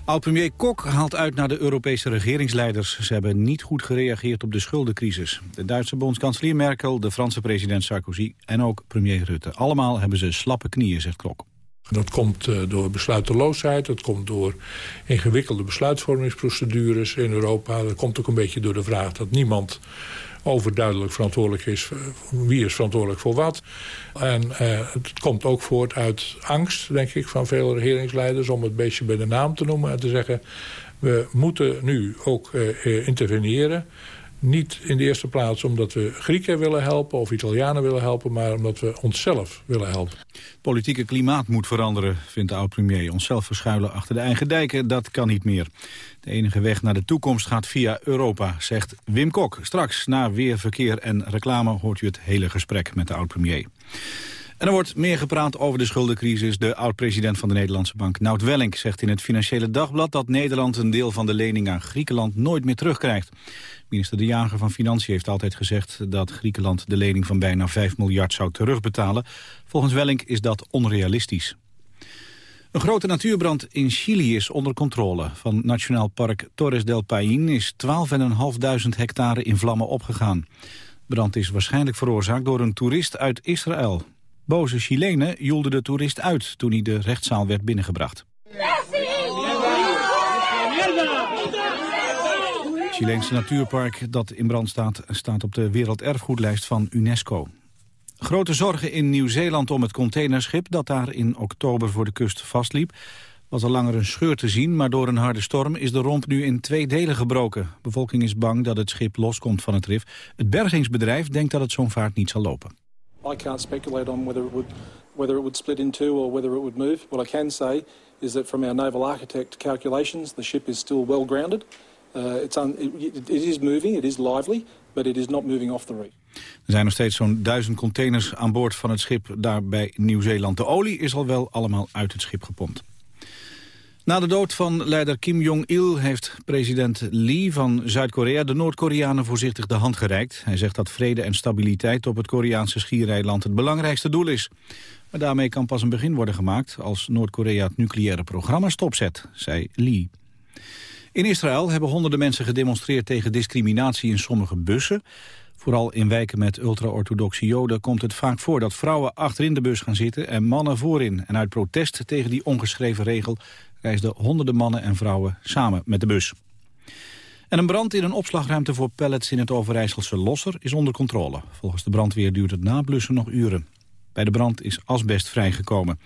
Oud-premier Kok haalt uit naar de Europese regeringsleiders. Ze hebben niet goed gereageerd op de schuldencrisis. De Duitse bondskanselier Merkel, de Franse president Sarkozy en ook premier Rutte. Allemaal hebben ze slappe knieën, zegt Kok. Dat komt uh, door besluiteloosheid, dat komt door ingewikkelde besluitvormingsprocedures in Europa. Dat komt ook een beetje door de vraag dat niemand overduidelijk verantwoordelijk is. Wie is verantwoordelijk voor wat? En uh, het komt ook voort uit angst, denk ik, van veel regeringsleiders... om het beestje bij de naam te noemen en te zeggen... we moeten nu ook uh, interveneren. Niet in de eerste plaats omdat we Grieken willen helpen of Italianen willen helpen... maar omdat we onszelf willen helpen. Politieke klimaat moet veranderen, vindt de oud-premier. Onszelf verschuilen achter de eigen dijken, dat kan niet meer. De enige weg naar de toekomst gaat via Europa, zegt Wim Kok. Straks, na weer verkeer en reclame, hoort u het hele gesprek met de oud-premier. Er wordt meer gepraat over de schuldencrisis. De oud-president van de Nederlandse bank, Nout Welling, zegt in het Financiële Dagblad dat Nederland een deel van de lening aan Griekenland nooit meer terugkrijgt. Minister De Jager van Financiën heeft altijd gezegd dat Griekenland de lening van bijna 5 miljard zou terugbetalen. Volgens Welling is dat onrealistisch. Een grote natuurbrand in Chili is onder controle. Van Nationaal Park Torres del Paine is 12.500 hectare in vlammen opgegaan. Brand is waarschijnlijk veroorzaakt door een toerist uit Israël. Boze Chilenen joelden de toerist uit toen hij de rechtszaal werd binnengebracht. Het Chileense natuurpark dat in brand staat, staat op de werelderfgoedlijst van UNESCO. Grote zorgen in Nieuw-Zeeland om het containerschip dat daar in oktober voor de kust vastliep. Was al langer een scheur te zien, maar door een harde storm is de romp nu in twee delen gebroken. De bevolking is bang dat het schip loskomt van het rif. Het bergingsbedrijf denkt dat het zo'n vaart niet zal lopen. I can't speculate on whether it would whether it would split in two or whether it would move. What I can say is that from our naval architect calculations, the ship is still well grounded. Uh, it's un, it, is moving, it is lively, but it is not moving off the reef. Er zijn nog steeds zo'n duizend containers aan boord van het schip daar bij Nieuw-Zeeland. De olie is al wel allemaal uit het schip gepompt. Na de dood van leider Kim Jong-il heeft president Lee van Zuid-Korea de Noord-Koreanen voorzichtig de hand gereikt. Hij zegt dat vrede en stabiliteit op het Koreaanse schiereiland het belangrijkste doel is. Maar daarmee kan pas een begin worden gemaakt als Noord-Korea het nucleaire programma stopzet, zei Lee. In Israël hebben honderden mensen gedemonstreerd tegen discriminatie in sommige bussen. Vooral in wijken met ultra-orthodoxe joden komt het vaak voor dat vrouwen achterin de bus gaan zitten en mannen voorin. En uit protest tegen die ongeschreven regel reisden honderden mannen en vrouwen samen met de bus. En een brand in een opslagruimte voor pellets in het Overijsselse Losser is onder controle. Volgens de brandweer duurt het nablussen nog uren. Bij de brand is asbest vrijgekomen.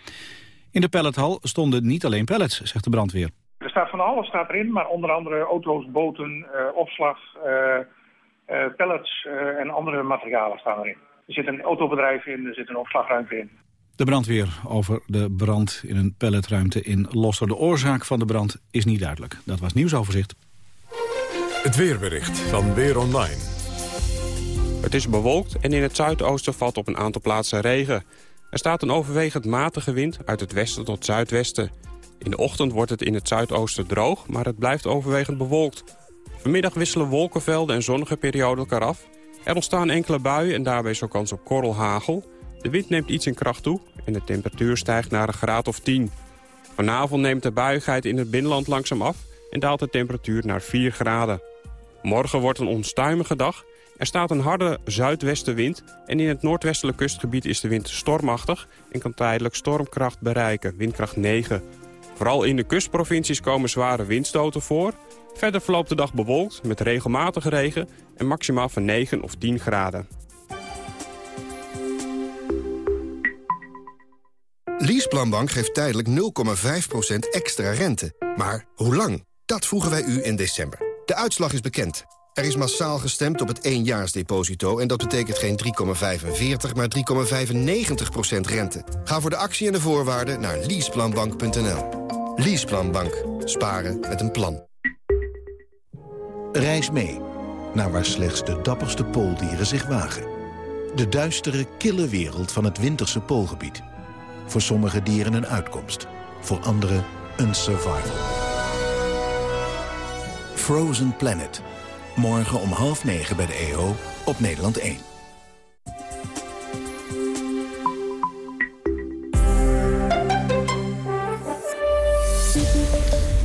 In de pellethal stonden niet alleen pellets, zegt de brandweer. Er staat van alles staat erin, maar onder andere auto's, boten, uh, opslag, uh, uh, pallets en andere materialen staan erin. Er zit een autobedrijf in, er zit een opslagruimte in. De brandweer over de brand in een palletruimte in Losser. De oorzaak van de brand is niet duidelijk. Dat was nieuwsoverzicht. Het weerbericht van Weer Online. Het is bewolkt en in het zuidoosten valt op een aantal plaatsen regen. Er staat een overwegend matige wind uit het westen tot zuidwesten. In de ochtend wordt het in het zuidoosten droog, maar het blijft overwegend bewolkt. Vanmiddag wisselen wolkenvelden en zonnige perioden elkaar af. Er ontstaan enkele buien en daarbij zo kans op korrelhagel. De wind neemt iets in kracht toe en de temperatuur stijgt naar een graad of 10. Vanavond neemt de buigheid in het binnenland langzaam af en daalt de temperatuur naar 4 graden. Morgen wordt een onstuimige dag. Er staat een harde zuidwestenwind en in het noordwestelijk kustgebied is de wind stormachtig en kan tijdelijk stormkracht bereiken, windkracht 9. Vooral in de kustprovincies komen zware windstoten voor. Verder verloopt de dag bewolkt met regelmatige regen en maximaal van 9 of 10 graden. Leaseplanbank geeft tijdelijk 0,5% extra rente. Maar hoe lang? Dat vroegen wij u in december. De uitslag is bekend. Er is massaal gestemd op het éénjaarsdeposito... en dat betekent geen 3,45, maar 3,95% rente. Ga voor de actie en de voorwaarden naar leaseplanbank.nl. Leaseplanbank. Sparen met een plan. Reis mee naar waar slechts de dapperste pooldieren zich wagen. De duistere, kille wereld van het winterse poolgebied. Voor sommige dieren een uitkomst. Voor anderen een survival. Frozen Planet. Morgen om half negen bij de EO op Nederland 1.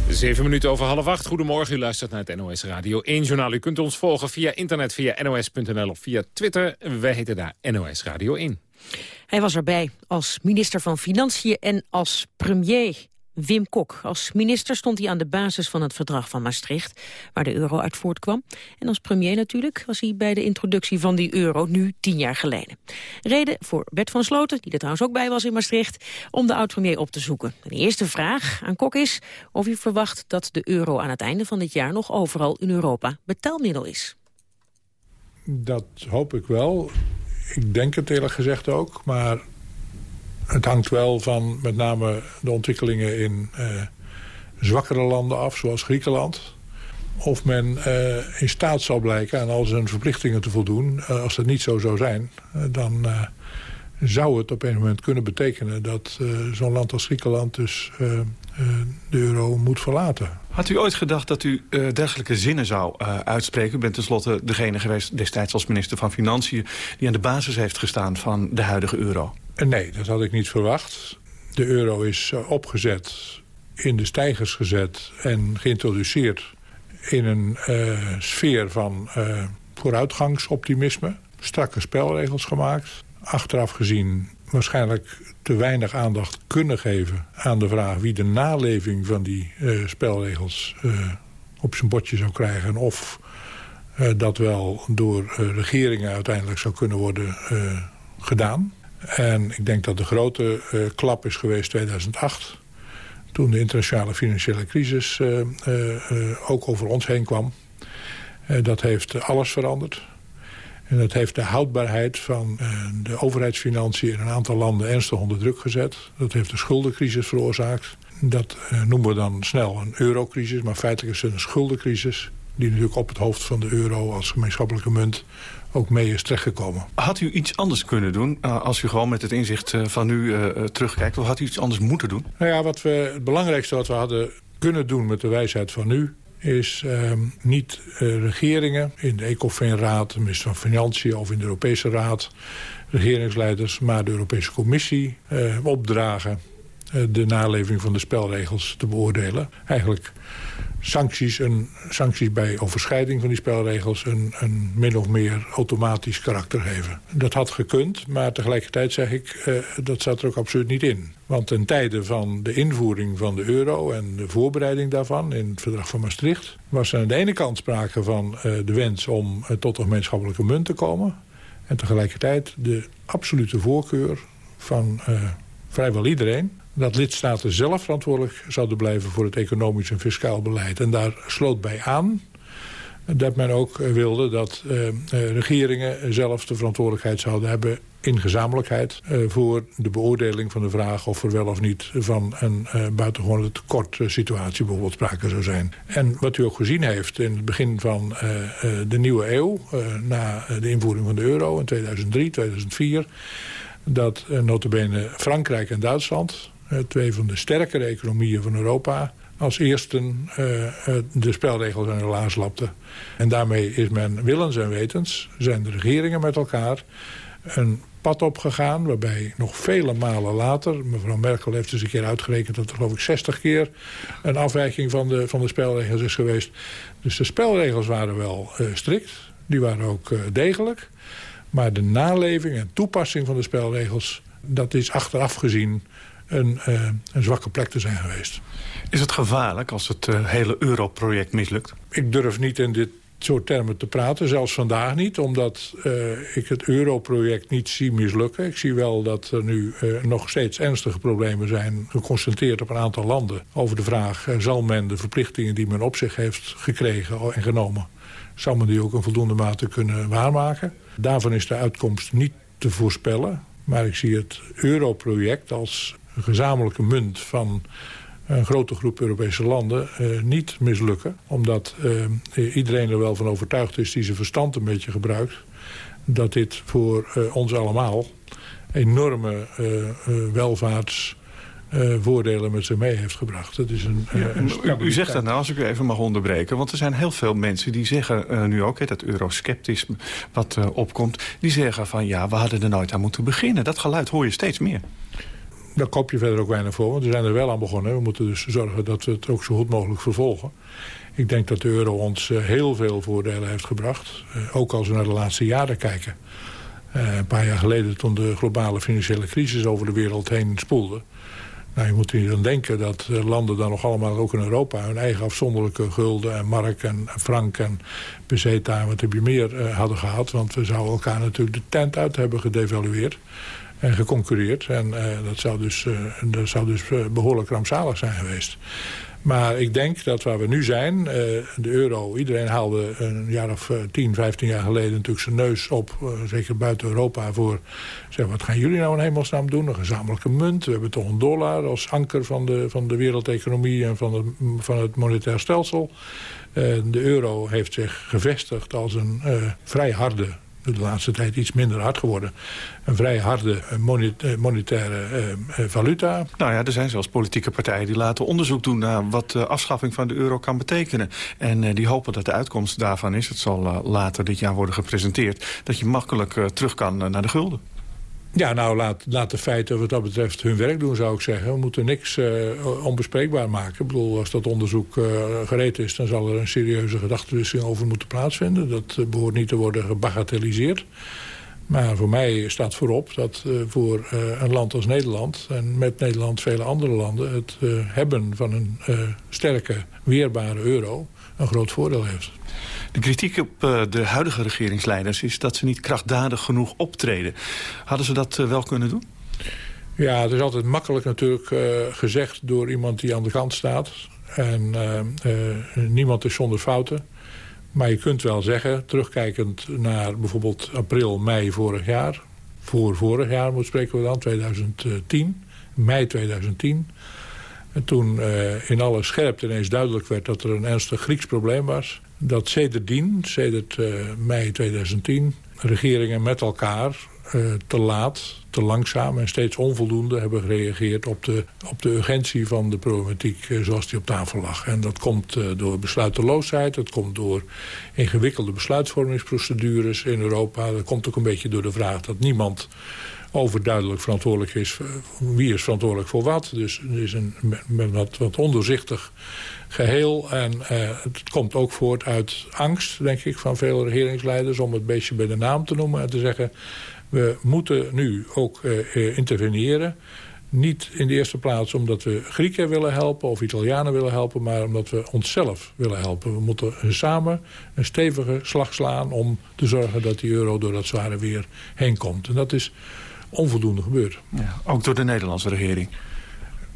Zeven minuten over half acht. Goedemorgen, u luistert naar het NOS Radio 1 Journaal. U kunt ons volgen via internet, via nos.nl of via Twitter. Wij heten daar NOS Radio 1. Hij was erbij als minister van Financiën en als premier. Wim Kok. Als minister stond hij aan de basis van het verdrag van Maastricht, waar de euro uit voortkwam. En als premier natuurlijk was hij bij de introductie van die euro, nu tien jaar geleden. Reden voor Bert van Sloten, die er trouwens ook bij was in Maastricht, om de oud-premier op te zoeken. De eerste vraag aan Kok is of hij verwacht dat de euro aan het einde van dit jaar nog overal in Europa betaalmiddel is. Dat hoop ik wel. Ik denk het eerlijk gezegd ook, maar het hangt wel van met name de ontwikkelingen in uh, zwakkere landen af, zoals Griekenland. Of men uh, in staat zal blijken aan al zijn verplichtingen te voldoen. Uh, als dat niet zo zou zijn, dan zou het op een moment kunnen betekenen... dat zo'n land als Griekenland dus de euro moet verlaten. Had u ooit gedacht dat u dergelijke zinnen zou uitspreken? U bent tenslotte degene geweest destijds als minister van Financiën... die aan de basis heeft gestaan van de huidige euro. Nee, dat had ik niet verwacht. De euro is eh, opgezet, in de stijgers gezet en geïntroduceerd... in een uh, sfeer van vooruitgangsoptimisme. Strakke spelregels gemaakt. Achteraf gezien waarschijnlijk te weinig aandacht kunnen geven... aan de vraag wie de naleving van die uh, spelregels op zijn bordje zou krijgen... of dat wel door regeringen uiteindelijk zou kunnen worden gedaan. En ik denk dat de grote klap is geweest 2008. Toen de internationale financiële crisis ook over ons heen kwam. dat heeft alles veranderd. En dat heeft de houdbaarheid van de overheidsfinanciën in een aantal landen ernstig onder druk gezet. Dat heeft de schuldencrisis veroorzaakt. Dat noemen we dan snel een eurocrisis, maar feitelijk is het een schuldencrisis die natuurlijk op het hoofd van de euro als gemeenschappelijke munt ook mee is terechtgekomen. Had u iets anders kunnen doen uh, als u gewoon met het inzicht van nu uh, terugkijkt? Of had u iets anders moeten doen? Nou ja, wat we, het belangrijkste wat we hadden kunnen doen met de wijsheid van nu is ehm, niet regeringen in de ECOFIN-raad, de minister van Financiën of in de Europese Raad, regeringsleiders, maar de Europese Commissie opdragen de naleving van de spelregels te beoordelen. Eigenlijk sancties, en sancties bij overschrijding van die spelregels... Een, een min of meer automatisch karakter geven. Dat had gekund, maar tegelijkertijd zeg ik... Uh, dat zat er ook absoluut niet in. Want ten tijde van de invoering van de euro en de voorbereiding daarvan... in het verdrag van Maastricht... was er aan de ene kant sprake van uh, de wens om tot een gemeenschappelijke munt te komen... en tegelijkertijd de absolute voorkeur van vrijwel iedereen dat lidstaten zelf verantwoordelijk zouden blijven voor het economisch en fiscaal beleid. En daar sloot bij aan dat men ook wilde dat uh, regeringen zelf de verantwoordelijkheid zouden hebben in gezamenlijkheid uh, voor de beoordeling van de vraag of er wel of niet van een buitengewone tekort situatie bijvoorbeeld sprake zou zijn. En wat u ook gezien heeft in het begin van de nieuwe eeuw, na de invoering van de euro in 2003, 2004, dat notabene Frankrijk en Duitsland eh, twee van de sterkere economieën van Europa als eersten uh, de spelregels aan hun laars lapte. En daarmee is men willens en wetens, zijn de regeringen met elkaar... een pad opgegaan waarbij nog vele malen later... mevrouw Merkel heeft eens een keer uitgerekend... dat er geloof ik 60 keer een afwijking van de, van de spelregels is geweest. Dus de spelregels waren wel strikt, die waren ook degelijk. Maar de naleving en toepassing van de spelregels... dat is achteraf gezien een, uh, een zwakke plek te zijn geweest. Is het gevaarlijk als het uh, hele europroject mislukt? Ik durf niet in dit soort termen te praten, zelfs vandaag niet... omdat uh, ik het europroject niet zie mislukken. Ik zie wel dat er nu nog steeds ernstige problemen zijn... geconcentreerd op een aantal landen over de vraag... zal men de verplichtingen die men op zich heeft gekregen en genomen... zou men die ook in voldoende mate kunnen waarmaken? Daarvan is de uitkomst niet te voorspellen... Maar ik zie het europroject als gezamenlijke munt van een grote groep Europese landen uh, niet mislukken. Omdat uh, iedereen er wel van overtuigd is die zijn verstand een beetje gebruikt. Dat dit voor uh, ons allemaal enorme welvaarts... voordelen met zich mee heeft gebracht. Het is een, ja, een u, u, zegt dat nou, als ik u even mag onderbreken... want er zijn heel veel mensen die zeggen nu ook... Hè, dat eurosceptisme wat opkomt... die zeggen van ja, we hadden er nooit aan moeten beginnen. Dat geluid hoor je steeds meer daar koop je verder ook weinig voor, want we zijn er wel aan begonnen. We moeten dus zorgen dat we het ook zo goed mogelijk vervolgen. Ik denk dat de euro ons uh, heel veel voordelen heeft gebracht. Uh, ook als we naar de laatste jaren kijken. Uh, een paar jaar geleden toen de globale financiële crisis over de wereld heen spoelde. Nou, je moet niet dan denken dat landen dan nog allemaal, ook in Europa... hun eigen afzonderlijke gulden en mark en frank en peseta... wat heb je meer hadden gehad. Want we zouden elkaar natuurlijk de tent uit hebben gedevalueerd en geconcureerd. En uh, dat zou dus, uh, dat zou dus uh, behoorlijk rampzalig zijn geweest. Maar ik denk dat waar we nu zijn, de euro... iedereen haalde een jaar of 10, 15 jaar geleden natuurlijk zijn neus op... zeker buiten Europa voor... Zeg, wat gaan jullie nou in hemelsnaam doen? Een gezamenlijke munt. We hebben toch een dollar als anker van de, van de wereldeconomie... en van het, van het monetair stelsel. de euro heeft zich gevestigd als een vrij harde de laatste tijd iets minder hard geworden. Een vrij harde eh, eh, monetaire eh, valuta. Nou ja, er zijn zelfs politieke partijen die laten onderzoek doen... naar wat de afschaffing van de euro kan betekenen. En die hopen dat de uitkomst daarvan is... het zal later dit jaar worden gepresenteerd... dat je makkelijk terug kan naar de gulden. Ja, nou, laat, laat de feiten wat dat betreft hun werk doen, zou ik zeggen. We moeten niks uh, onbespreekbaar maken. Ik bedoel, als dat onderzoek uh, gereed is... dan zal er een serieuze gedachtenwisseling over moeten plaatsvinden. Dat uh, behoort niet te worden gebagatelliseerd. Maar voor mij staat voorop dat voor een land als Nederland... en met Nederland vele andere landen... het hebben van een sterke, weerbare euro een groot voordeel heeft. De kritiek op uh, de huidige regeringsleiders is dat ze niet krachtdadig genoeg optreden. Hadden ze dat uh, wel kunnen doen? Ja, het is altijd makkelijk natuurlijk uh, gezegd door iemand die aan de kant staat. En niemand is zonder fouten. Maar je kunt wel zeggen, terugkijkend naar bijvoorbeeld april, mei vorig jaar... voor vorig jaar moet spreken we dan, 2010, mei 2010... En toen in alle scherpte ineens duidelijk werd dat er een ernstig Grieks probleem was dat sedertdien, sedert uh, mei 2010... regeringen met elkaar uh, te laat, te langzaam en steeds onvoldoende hebben gereageerd op de, op de urgentie van de problematiek uh, zoals die op tafel lag. En dat komt door besluiteloosheid, dat komt door ingewikkelde besluitvormingsprocedures in Europa. Dat komt ook een beetje door de vraag dat niemand overduidelijk verantwoordelijk is. Wie is verantwoordelijk voor wat. Dus er is een wat, wat ondoorzichtig geheel. En het komt ook voort uit angst, denk ik, van veel regeringsleiders... om het beestje bij de naam te noemen en te zeggen... we moeten nu ook interveneren... Niet in de eerste plaats omdat we Grieken willen helpen of Italianen willen helpen... maar omdat we onszelf willen helpen. We moeten samen een stevige slag slaan om te zorgen dat die euro door dat zware weer heen komt. En dat is onvoldoende gebeurd. Ja, ook door de Nederlandse regering?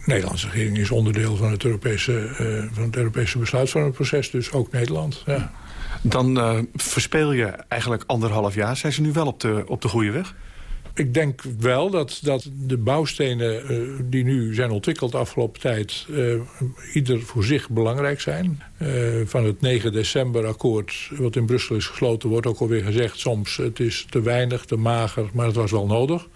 De Nederlandse regering is onderdeel van het Europese, uh, van het Europese besluitvormingsproces, dus ook Nederland. Ja. Dan uh, verspeel je eigenlijk anderhalf jaar. Zijn ze nu wel op de, op de goede weg? ik denk wel dat, dat de bouwstenen uh, die nu zijn ontwikkeld de afgelopen tijd... Uh, ieder voor zich belangrijk zijn. Uh, van het 9 december akkoord wat in Brussel is gesloten... wordt ook alweer gezegd soms het is te weinig, te mager, maar het was wel nodig.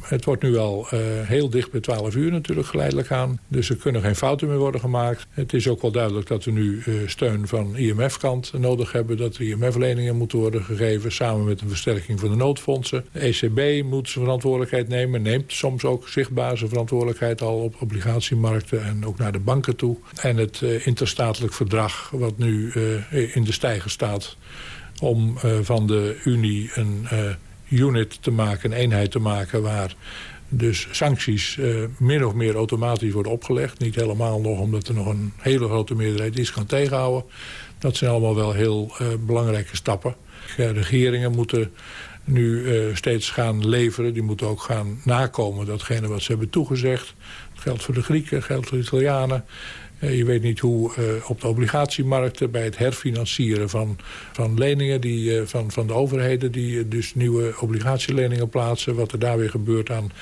Het wordt nu al uh, heel dicht bij 12 uur natuurlijk geleidelijk aan. Dus er kunnen geen fouten meer worden gemaakt. Het is ook wel duidelijk dat we nu uh, steun van IMF-kant nodig hebben. Dat er IMF-leningen moeten worden gegeven samen met een versterking van de noodfondsen. De ECB moet zijn verantwoordelijkheid nemen. Neemt soms ook zichtbaar zijn verantwoordelijkheid al op obligatiemarkten en ook naar de banken toe. En het uh, interstatelijk verdrag wat nu in de stijger staat om van de Unie een unit te maken, een eenheid te maken... waar dus sancties uh, min of meer automatisch worden opgelegd. Niet helemaal nog, omdat er nog een hele grote meerderheid is kan tegenhouden. Dat zijn allemaal wel heel uh, belangrijke stappen. Regeringen moeten nu steeds gaan leveren. Die moeten ook gaan nakomen datgene wat ze hebben toegezegd. Dat geldt voor de Grieken, geldt voor de Italianen. Uh, je weet niet hoe uh, op de obligatiemarkten bij het herfinancieren van, van leningen die, uh, van, van de overheden... die dus nieuwe obligatieleningen plaatsen... wat er daar weer gebeurt aan,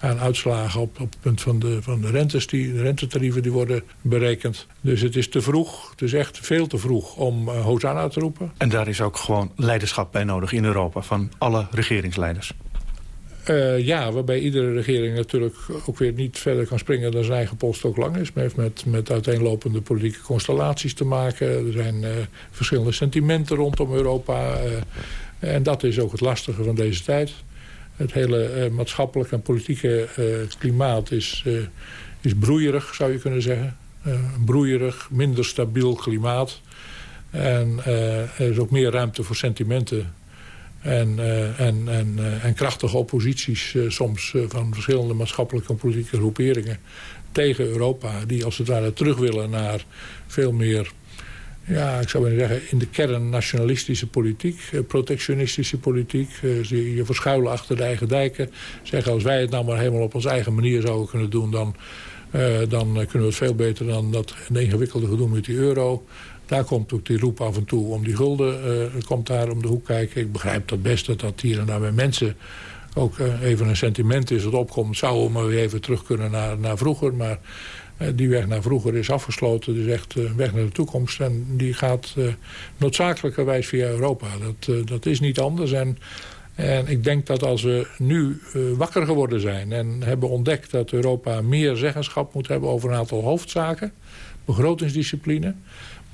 aan uitslagen op, op het punt van de, van de rentes... Die, de rentetarieven die worden berekend. Dus het is te vroeg, is echt veel te vroeg om Hosanna te roepen. En daar is ook gewoon leiderschap bij nodig in Europa... van alle regeringsleiders. Uh, ja, waarbij iedere regering natuurlijk ook weer niet verder kan springen dan zijn eigen post ook lang is. Men heeft met, met uiteenlopende politieke constellaties te maken. Er zijn uh, verschillende sentimenten rondom Europa. Uh, en dat is ook het lastige van deze tijd. Het hele maatschappelijke en politieke klimaat is, is broeierig, zou je kunnen zeggen. broeierig, minder stabiel klimaat. En er is ook meer ruimte voor sentimenten en, uh, en, en, uh, en krachtige opposities uh, soms van verschillende maatschappelijke en politieke groeperingen tegen Europa. Die als het ware terug willen naar veel meer, ja, ik zou willen zeggen, in de kern nationalistische politiek, protectionistische politiek. je verschuilen achter de eigen dijken. Zeggen als wij het nou maar helemaal op onze eigen manier zouden kunnen doen, dan, dan kunnen we het veel beter dan dat ingewikkelde gedoe met die euro. Daar komt ook die roep af en toe om die gulden. Uh, komt daar om de hoek kijken. Ik begrijp dat best dat dat hier en daar bij mensen ook uh, even een sentiment is dat opkomt. Zouden we maar weer even terug kunnen naar, naar vroeger. Maar uh, die weg naar vroeger is afgesloten. Dus echt een weg naar de toekomst. En die gaat noodzakelijkerwijs via Europa. Dat, dat is niet anders. En, en ik denk dat als we nu wakker geworden zijn... en hebben ontdekt dat Europa meer zeggenschap moet hebben over een aantal hoofdzaken... begrotingsdiscipline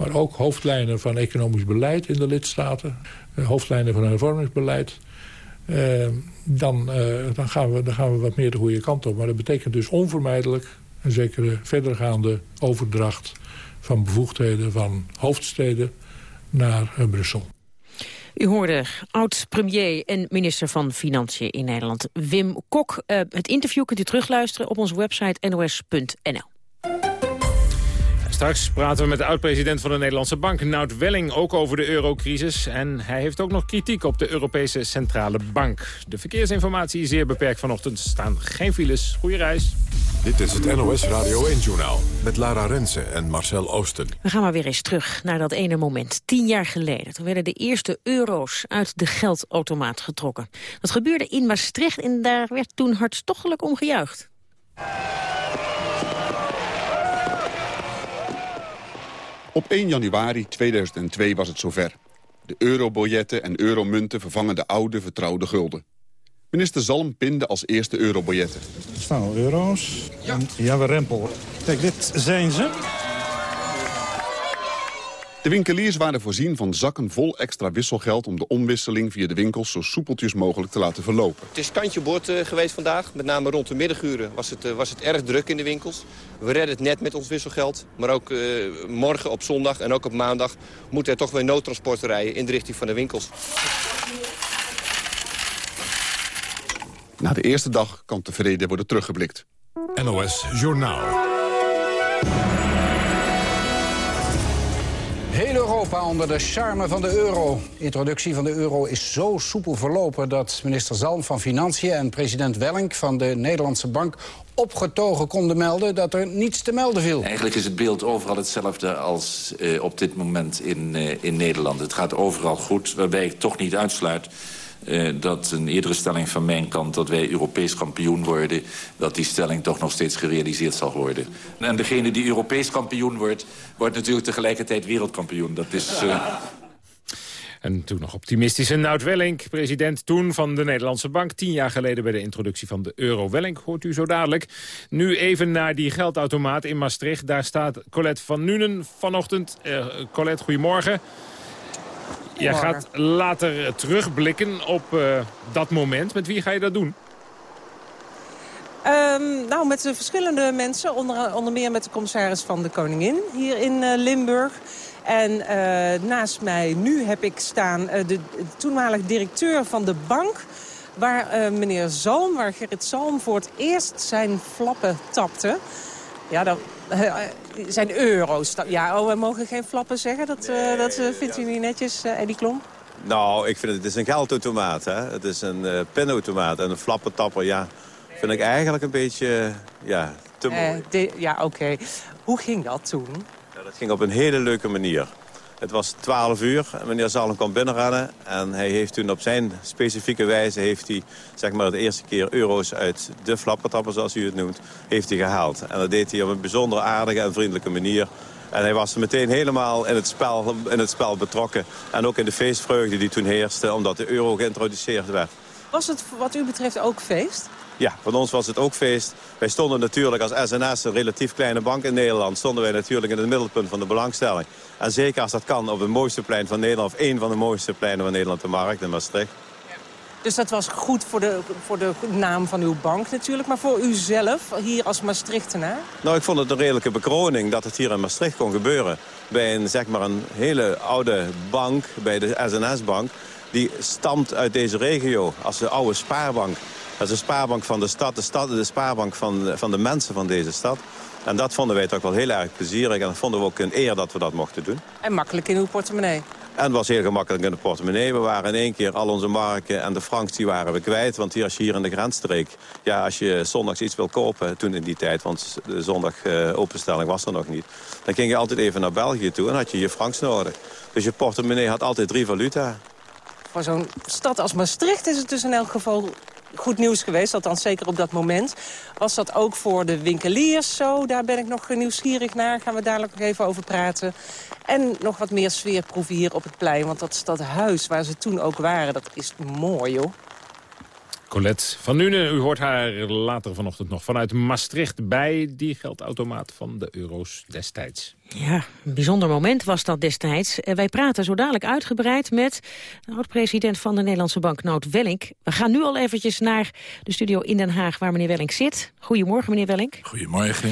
maar ook hoofdlijnen van economisch beleid in de lidstaten. Eh, hoofdlijnen van hervormingsbeleid. Uh, dan, uh, dan, gaan we, dan gaan we wat meer de goede kant op. Maar dat betekent dus onvermijdelijk een zekere verdergaande overdracht van bevoegdheden van hoofdsteden naar Brussel. U hoorde oud-premier en minister van Financiën in Nederland, Wim Kok. het interview kunt u terugluisteren op onze website nos.nl. Straks praten we met de oud-president van de Nederlandse Bank, Nout Welling, ook over de eurocrisis. En hij heeft ook nog kritiek op de Europese Centrale Bank. De verkeersinformatie is zeer beperkt vanochtend. Er staan geen files. Goeie reis. Dit is het NOS Radio 1-journaal met Lara Rensen en Marcel Oosten. We gaan maar weer eens terug naar dat ene moment. Tien jaar geleden. Toen werden de eerste euro's uit de geldautomaat getrokken. Dat gebeurde in Maastricht en daar werd toen hartstochtelijk om gejuicht. Op 1 januari 2002 was het zover. De eurobiljetten en euromunten vervangen de oude vertrouwde gulden. Minister Zalm pinde als eerste eurobiljetten. Er staan al euro's. Ja. ja, we rempel. Kijk, dit zijn ze. De winkeliers waren voorzien van zakken vol extra wisselgeld... om de omwisseling via de winkels zo soepeltjes mogelijk te laten verlopen. Het is kantje boord uh, geweest vandaag. Met name rond de middaguren was het, uh, was het erg druk in de winkels. We redden het net met ons wisselgeld. Maar ook uh, morgen op zondag en ook op maandag... moeten er toch weer noodtransporten rijden in de richting van de winkels. Na de eerste dag kan tevreden worden teruggeblikt. NOS Journaal. Europa onder de charme van de euro. De introductie van de euro is zo soepel verlopen... dat minister Zalm van Financiën en president Wellink van de Nederlandse Bank opgetogen konden melden dat er niets te melden viel. Eigenlijk is het beeld overal hetzelfde als uh, op dit moment in, uh, in Nederland. Het gaat overal goed, waarbij ik toch niet uitsluit uh, dat een eerdere stelling van mijn kant... dat wij Europees kampioen worden... dat die stelling toch nog steeds gerealiseerd zal worden. En degene die Europees kampioen wordt... wordt natuurlijk tegelijkertijd wereldkampioen. Dat is... Uh... En toen nog optimistische Nout Wellink, president toen van de Nederlandse Bank. Tien jaar geleden bij de introductie van de euro. Wellink hoort u zo dadelijk. Nu even naar die geldautomaat in Maastricht. Daar staat Colette van Nuenen vanochtend. Uh, Colette, goedemorgen. Jij gaat later terugblikken op uh, dat moment. Met wie ga je dat doen? Um, nou, met de verschillende mensen. Onder, onder meer met de commissaris van de Koningin hier in uh, Limburg. En uh, naast mij nu heb ik staan de, de toenmalige directeur van de bank... waar meneer Zalm, waar Gerrit Zalm voor het eerst zijn flappen tapte. Ja, dat, zijn euro's. Ja, oh, we mogen geen flappen zeggen. Dat, nee, uh, dat vindt u niet netjes, Eddie Klom? Nou, ik vind het, het is een geldautomaat. Hè? Het is een pinautomaat. En een flappentapper, ja, vind ik eigenlijk een beetje ja, te mooi. De, ja, oké. Okay. Hoe ging dat toen? Ja, dat ging op een hele leuke manier. Het was 12 uur en meneer Zalm kwam binnenrennen. En hij heeft toen op zijn specifieke wijze... heeft hij zeg maar, de eerste keer euro's uit de flappertappen, zoals u het noemt... heeft hij gehaald. En dat deed hij op een bijzonder aardige en vriendelijke manier. En hij was meteen helemaal in het, spel, in het spel betrokken. En ook in de feestvreugde die toen heerste, omdat de euro geïntroduceerd werd. Was het wat u betreft ook feest? Ja, van ons was het ook feest. Wij stonden natuurlijk als SNS, een relatief kleine bank in Nederland... stonden wij natuurlijk in het middelpunt van de belangstelling. En zeker als dat kan op het mooiste plein van Nederland... of één van de mooiste pleinen van Nederland, de Markt in Maastricht. Dus dat was goed voor de, voor de naam van uw bank natuurlijk. Maar voor u zelf, hier als Maastrichtenaar? Nou, ik vond het een redelijke bekroning dat het hier in Maastricht kon gebeuren. Bij een, zeg maar, een hele oude bank, bij de SNS-bank... die stamt uit deze regio als de oude spaarbank. Dat is de spaarbank van de stad, de, stad, de spaarbank van, van de mensen van deze stad. En dat vonden wij toch wel heel erg plezierig. En dat vonden we ook een eer dat we dat mochten doen. En makkelijk in uw portemonnee. En het was heel gemakkelijk in de portemonnee. We waren in één keer al onze marken en de francs die waren we kwijt. Want hier, als je hier in de grensstreek... Ja, als je zondags iets wil kopen, toen in die tijd... want de zondag uh, openstelling was er nog niet... dan ging je altijd even naar België toe en had je je francs nodig. Dus je portemonnee had altijd drie valuta. Voor zo'n stad als Maastricht is het dus in elk geval goed nieuws geweest, althans zeker op dat moment. Was dat ook voor de winkeliers zo? Daar ben ik nog nieuwsgierig naar. Gaan we dadelijk nog even over praten. En nog wat meer sfeerproeven hier op het plein. Want dat stadhuis waar ze toen ook waren, dat is mooi, joh. Colette van Nuenen, u hoort haar later vanochtend nog vanuit Maastricht... bij die geldautomaat van de euro's destijds. Ja, een bijzonder moment was dat destijds. Wij praten zo dadelijk uitgebreid met de oud-president van de Nederlandse Bank, Nout Wellink. We gaan nu al eventjes naar de studio in Den Haag waar meneer Wellink zit. Goedemorgen, meneer Wellink. Goedemorgen.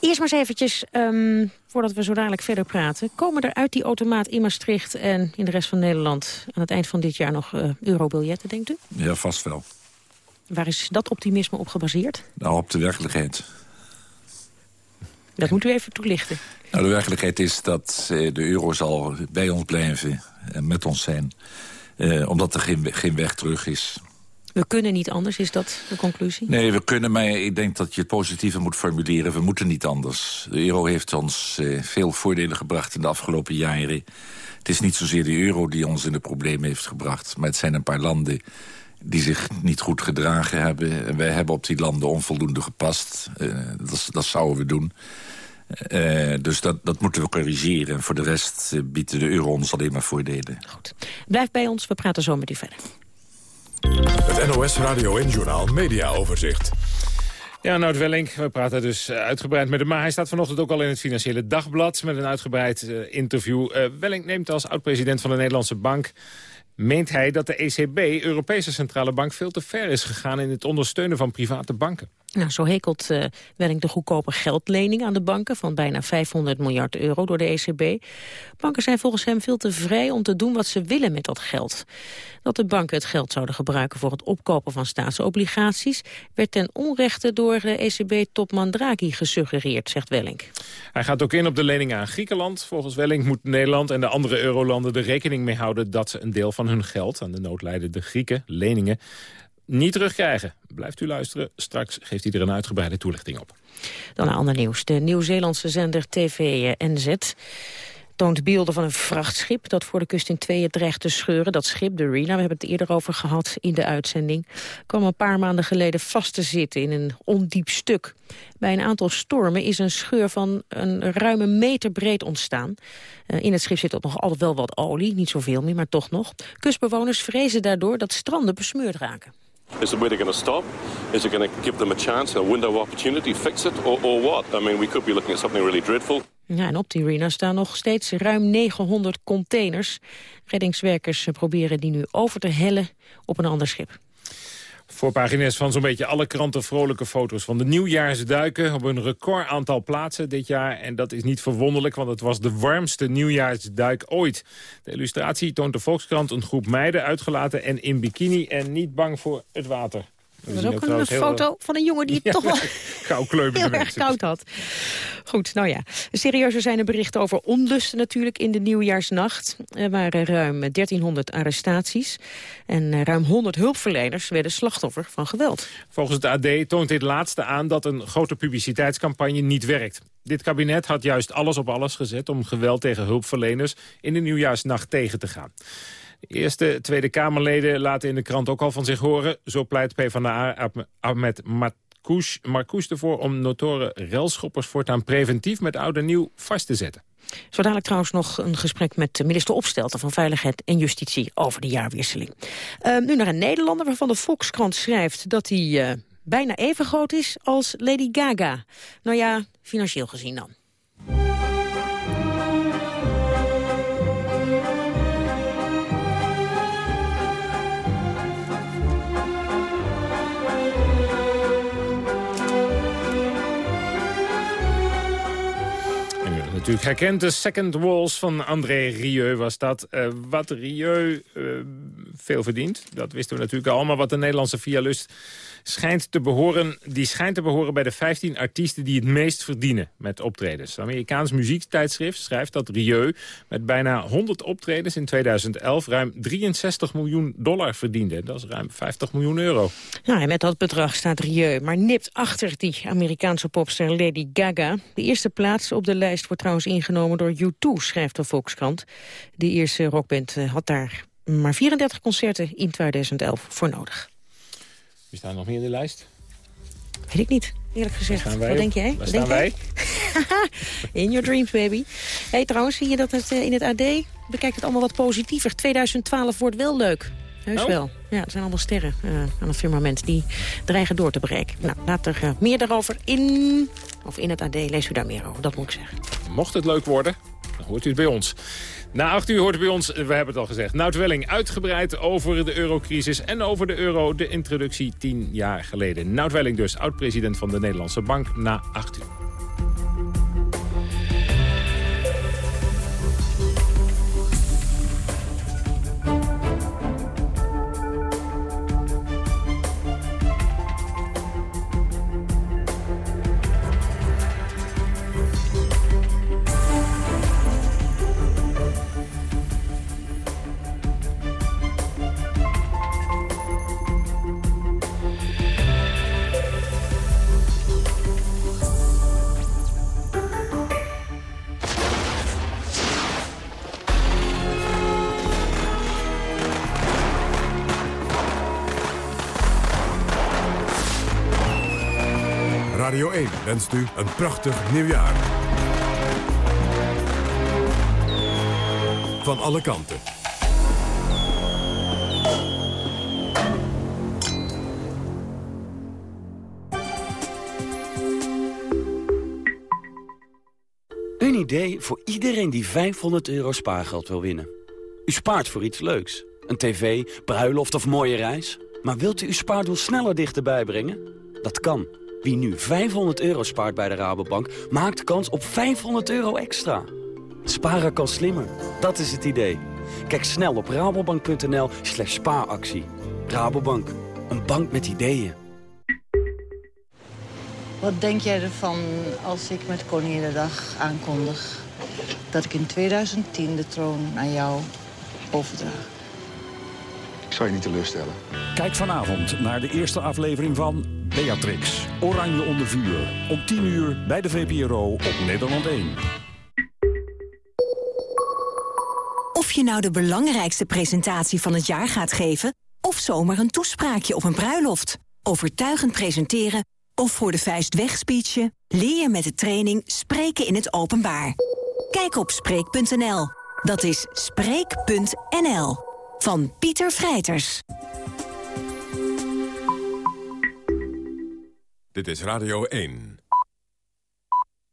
Eerst maar eens eventjes, um, voordat we zo dadelijk verder praten... komen er uit die automaat in Maastricht en in de rest van Nederland... aan het eind van dit jaar nog uh, eurobiljetten, denkt u? Ja, vast wel. Waar is dat optimisme op gebaseerd? Nou, op de werkelijkheid. Dat moet u even toelichten. Nou, de werkelijkheid is dat uh, de euro zal bij ons blijven en met ons zijn. Uh, omdat er geen, geen weg terug is. We kunnen niet anders, is dat de conclusie? Nee, we kunnen, maar ik denk dat je het positieve moet formuleren. We moeten niet anders. De euro heeft ons uh, veel voordelen gebracht in de afgelopen jaren. Het is niet zozeer de euro die ons in de problemen heeft gebracht... maar het zijn een paar landen die zich niet goed gedragen hebben. En wij hebben op die landen onvoldoende gepast. Uh, dat, dat zouden we doen. Uh, dus dat, dat moeten we corrigeren. En voor de rest uh, biedt de euro ons alleen maar voordelen. Goed. Blijf bij ons, we praten zo met u verder. Het NOS Radio en Journaal Media Overzicht. Ja, Nout Welling, we praten dus eh, uitgebreid met hem. Maar hij staat vanochtend ook al in het Financiële Dagblad... met een uitgebreid uh, interview. Uh, Welling neemt als oud-president van de Nederlandse Bank meent hij dat de ECB, Europese Centrale Bank, veel te ver is gegaan in het ondersteunen van private banken. Nou, zo hekelt uh, Welling de goedkope geldlening aan de banken van bijna 500 miljard euro door de ECB. Banken zijn volgens hem veel te vrij om te doen wat ze willen met dat geld. Dat de banken het geld zouden gebruiken voor het opkopen van staatsobligaties werd ten onrechte door ECB-topman Draghi gesuggereerd, zegt Welling. Hij gaat ook in op de lening aan Griekenland. Volgens Welling moet Nederland en de andere eurolanden er rekening mee houden dat ze een deel van hun geld aan de noodlijdende Grieken, leningen, niet terugkrijgen. Blijft u luisteren, straks geeft hij er een uitgebreide toelichting op. Dan naar ander nieuws. De Nieuw-Zeelandse zender TV NZ toont beelden van een vrachtschip dat voor de kust in tweeën dreigt te scheuren. Dat schip, de Rena, we hebben het eerder over gehad in de uitzending, kwam een paar maanden geleden vast te zitten in een ondiep stuk. Bij een aantal stormen is een scheur van een ruime meter breed ontstaan. Uh, in het schip zit ook nog altijd wel wat olie, niet zoveel meer, maar toch nog. Kustbewoners vrezen daardoor dat stranden besmeurd raken. Is it where they're going to stop? Is it going to give them a chance, a window of opportunity, fix it, or, or what? I mean, we could be looking at something really dreadful. Ja, en op die arena staan nog steeds ruim 900 containers. Reddingswerkers proberen die nu over te hellen op een ander schip. Voorpagina's van zo'n beetje alle kranten vrolijke foto's van de nieuwjaarsduiken op een record aantal plaatsen dit jaar. En dat is niet verwonderlijk, want het was de warmste nieuwjaarsduik ooit. De illustratie toont de Volkskrant een groep meiden uitgelaten en in bikini en niet bang voor het water. Er was ook een foto van een jongen die <laughs> het toch wel heel erg koud had. Goed, nou ja. Serieuzer zijn er berichten over onlusten natuurlijk in de nieuwjaarsnacht. Er waren ruim 1300 arrestaties. En ruim 100 hulpverleners werden slachtoffer van geweld. Volgens het AD toont dit laatste aan dat een grote publiciteitscampagne niet werkt. Dit kabinet had juist alles op alles gezet om geweld tegen hulpverleners in de nieuwjaarsnacht tegen te gaan. Eerste Tweede Kamerleden laten in de krant ook al van zich horen. Zo pleit PvdA Ahmed Marcouch, Marcouch ervoor om notoren relschoppers voortaan preventief met oud en nieuw vast te zetten. Zo dadelijk trouwens nog een gesprek met minister Opstelten van Veiligheid en Justitie over de jaarwisseling. Uh, nu naar een Nederlander waarvan de Volkskrant schrijft dat hij uh, bijna even groot is als Lady Gaga. Nou ja, financieel gezien dan. Natuurlijk herkent. De Second Walls van André Rieu was dat. Uh, wat Rieu uh, veel verdient, dat wisten we natuurlijk al. Maar wat de Nederlandse Vialust schijnt te behoren, die schijnt te behoren bij de 15 artiesten die het meest verdienen met optredens. Het Amerikaans muziektijdschrift schrijft dat Rieu met bijna 100 optredens in 2011 ruim 63 miljoen dollar verdiende. Dat is ruim 50 miljoen euro. Ja, en met dat bedrag staat Rieu maar nipt achter die Amerikaanse popster Lady Gaga. De eerste plaats op de lijst wordt trouwens ingenomen door U2, schrijft de Volkskrant. De eerste rockband eh, had daar maar 34 concerten in 2011 voor nodig. Wie staan nog meer in de lijst? Weet ik niet, eerlijk gezegd. Wat denk jij? Waar staan wij? <laughs> in your dreams, baby. hey, trouwens, zie je dat het uh, in het AD... bekijkt het allemaal wat positiever. 2012 wordt wel leuk. Heus oh. wel. Ja, er zijn allemaal sterren uh, aan het firmament die dreigen door te breken. Nou, laat er uh, meer daarover in... of in het AD, lees u daar meer over, dat moet ik zeggen. Mocht het leuk worden, hoort u het bij ons. Na acht uur hoort u bij ons, we hebben het al gezegd, Nout Welling uitgebreid over de eurocrisis en over de euro, de introductie tien jaar geleden. Nout Welling dus, oud-president van de Nederlandse Bank, na acht uur. Wens u een prachtig nieuwjaar. Van alle kanten. Een idee voor iedereen die 500 euro spaargeld wil winnen. U spaart voor iets leuks. Een tv, bruiloft of mooie reis. Maar wilt u uw spaardoel sneller dichterbij brengen? Dat kan. Wie nu 500 euro spaart bij de Rabobank, maakt kans op 500 euro extra. Sparen kan slimmer. Dat is het idee. Kijk snel op rabobank.nl slash spaaractie. Rabobank, een bank met ideeën. Wat denk jij ervan als ik met Koninginnedag aankondig... dat ik in 2010 de troon aan jou overdraag? Zal je niet teleurstellen. Kijk vanavond naar de eerste aflevering van Beatrix. Oranje onder vuur. Om 10 uur bij de VPRO op Nederland 1. Of je nou de belangrijkste presentatie van het jaar gaat geven... of zomaar een toespraakje op een bruiloft. Overtuigend presenteren of voor de vuist wegspeechen... leer je met de training Spreken in het Openbaar. Kijk op Spreek.nl. Dat is Spreek.nl. Van Pieter Vrijters. Dit is Radio 1.